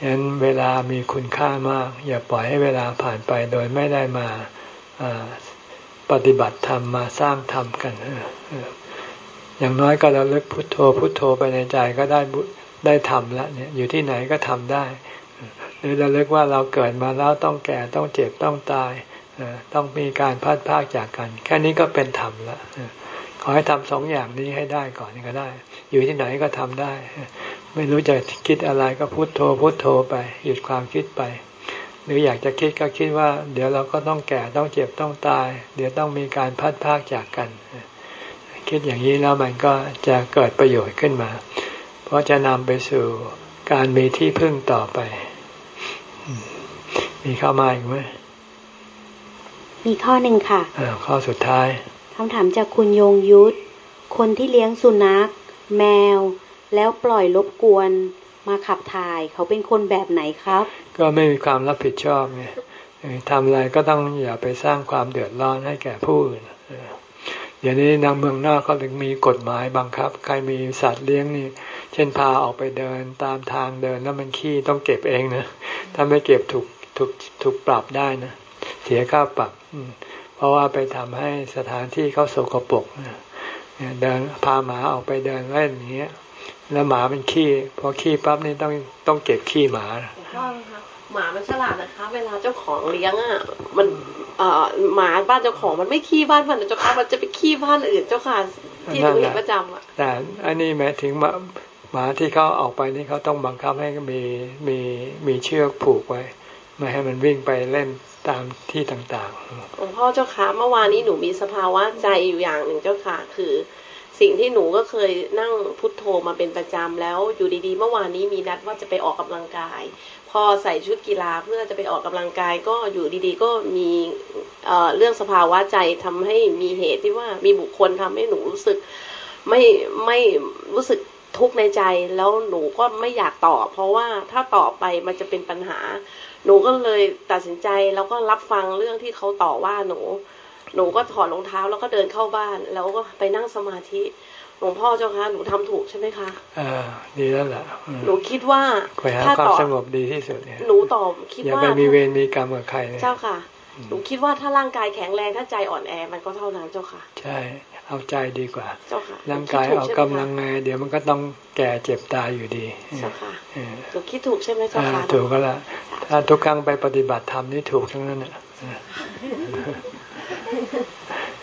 S1: ฉะนั้นเวลามีคุณค่ามาก อย่าปล่อยให้เวลาผ่านไปโดยไม่ได้มาปฏิบัติธรรมมาสร้างธรรมกันอย่างน้อยก็เราเลิกพุทโธพุทโธไปในใจก็ได้ได้ทำแล้วเนี่ยอยู่ที่ไหนก็ทำได้ หรือเราเลิกว่าเราเกิดมาแล้วต้องแก่ต้องเจ็บต้องตายต้องมีการพัดพากจากกัน แค่นี้ก็เป็นธรรมแล้วขอให้ทำสองอย่างนี้ให้ได้ก่อนก็ได้ อยู่ที่ไหนก็ทำได้ ไม่รู้จะคิดอะไรก็พุโทโธพุโทโธไป หยุดความคิดไป หรืออยากจะคิดก็คิดว่า เดี๋ยวเราก็ต้องแก่ต้องเจ็บต้องตาย เดี๋ยวต้องมีการพัดพากจากกัน คิดอย่างนี้แล้วมันก็จะเกิดประโยชน์ขึ้นมา เพราะจะนำไปสู่การมีที่พึ่งต่อไป มีเข้ามาอีกไหม
S2: มีข้อหนึ่งค่ะ
S1: ข้อสุดท้าย
S2: คำถามจากคุณโยงยุทธคนที่เลี้ยงสุนัข แมว แล้วปล่อยรบกวนมาขับถ่าย เขาเป็นคนแบบไหนครับ
S1: ก็ไม่มีความรับผิดชอบไงทำอะไรก็ต้องอย่าไปสร้างความเดือดร้อนให้แก่ผู้อื่นเดี๋ยวนี้นางเมืองนอกเขาถึงมีกฎหมายบังคับ ใครมีสัตว์เลี้ยงนี่ เช่นพาออกไปเดินตามทางเดินแล้วมันขี้ต้องเก็บเองนะ ถ้าไม่เก็บถูกถูกถูกปรับได้นะ เสียค่าปรับเพราะว่าไปทำให้สถานที่เขาโสกปรกเดินพาหมาออกไปเดินเล่นอย่างเงี้ย แล้วหมาเป็นขี้พอขี้ปั๊บนี่ต้องต้องเก็บขี้หมา
S5: หมามันฉลาดนะคะ เวลาเจ้าของเลี้ยงอะมันเอ่อหมาบ้านเจ้าของมันไม่ขี้บ้านมันเจ้าค่ะมันจะไปขี้บ้านอื่นเจ้าค่ะที่หนูเห็นประจำอะ
S1: แต่อันนี้หมายถึงหมาหมาที่เขาออกไปนี่เขาต้องบังคับให้มีมีมีเชือกผูกไว้ ไม่ให้มันวิ่งไปเล่นตามที่ต่างๆ
S5: หลวงพ่อเจ้าค่ะเมื่อวานนี้หนูมีสภาวะใจอยู่อย่างหนึ่งเจ้าค่ะคือ สิ่งที่หนูก็เคยนั่งพุทโธมาเป็นประจำแล้ว อยู่ดีๆ เมื่อวานนี้มีนัดว่าจะไปออกกำลังกาย พอใส่ชุดกีฬาเพื่อจะไปออกกำลังกายก็อยู่ดีๆ ก็มีเเรื่องสภาวะใจทำให้มีเหตุที่ว่ามีบุคคลทำให้หนูรู้สึก ไม่ไม่รู้สึกทุกข์ในใจแล้วหนูก็ไม่อยากตอบเพราะว่าถ้าตอบไปมันจะเป็นปัญหา หนูก็เลยตัดสินใจแล้วก็รับฟังเรื่องที่เขาต่อว่าหนู หนูก็ถอดรองเท้าแล้วก็เดินเข้าบ้าน แล้วก็ไปนั่งสมาธิหลวงพ่อเจ้าคะหนูทำถูกใช่ไหมคะ
S1: อ่าดีแล้วแหละ
S5: หนูคิดว่า
S1: ถ้าต่อสงบดีที่สุด
S5: เนี่ยหนูตอบคิดว่า
S1: อย่าไปมีเวรมีกรรมกับใคร
S5: เจ้าค่ะหนูคิดว่าถ้าร่างกายแข็งแรงถ้าใจอ่อนแอมันก็เท่านั้นเจ้าค่ะ
S1: ใช่ เอาใจดีกว่า
S5: เจ้าค่ะ
S1: ร่างกายเอากำลังไงเดี๋ยวมันก็ต้องแก่เจ็บตายอยู่ดี
S5: เจ้าค่ะหนูคิดถูกใช่ไหมเจ้าค่ะ
S1: ถูกก็แล้วถ้าทุกครั้งไปปฏิบัติธรรมนี่ถูกทั้งนั้นอะ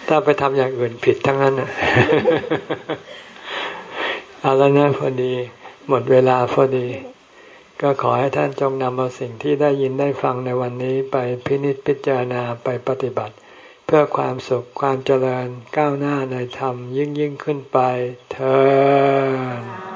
S1: ถ้าไปทำอย่างอื่นผิดทั้งนั้นอะเอาแล้วนะพอดี หมดเวลาพอดี ก็ขอให้ท่านจงนำเอาสิ่งที่ได้ยินได้ฟังในวันนี้ไปพินิจพิจารณาไปปฏิบัติ เพื่อความสุขความเจริญก้าวหน้าในธรรมยิ่งยิ่งขึ้นไปเธอ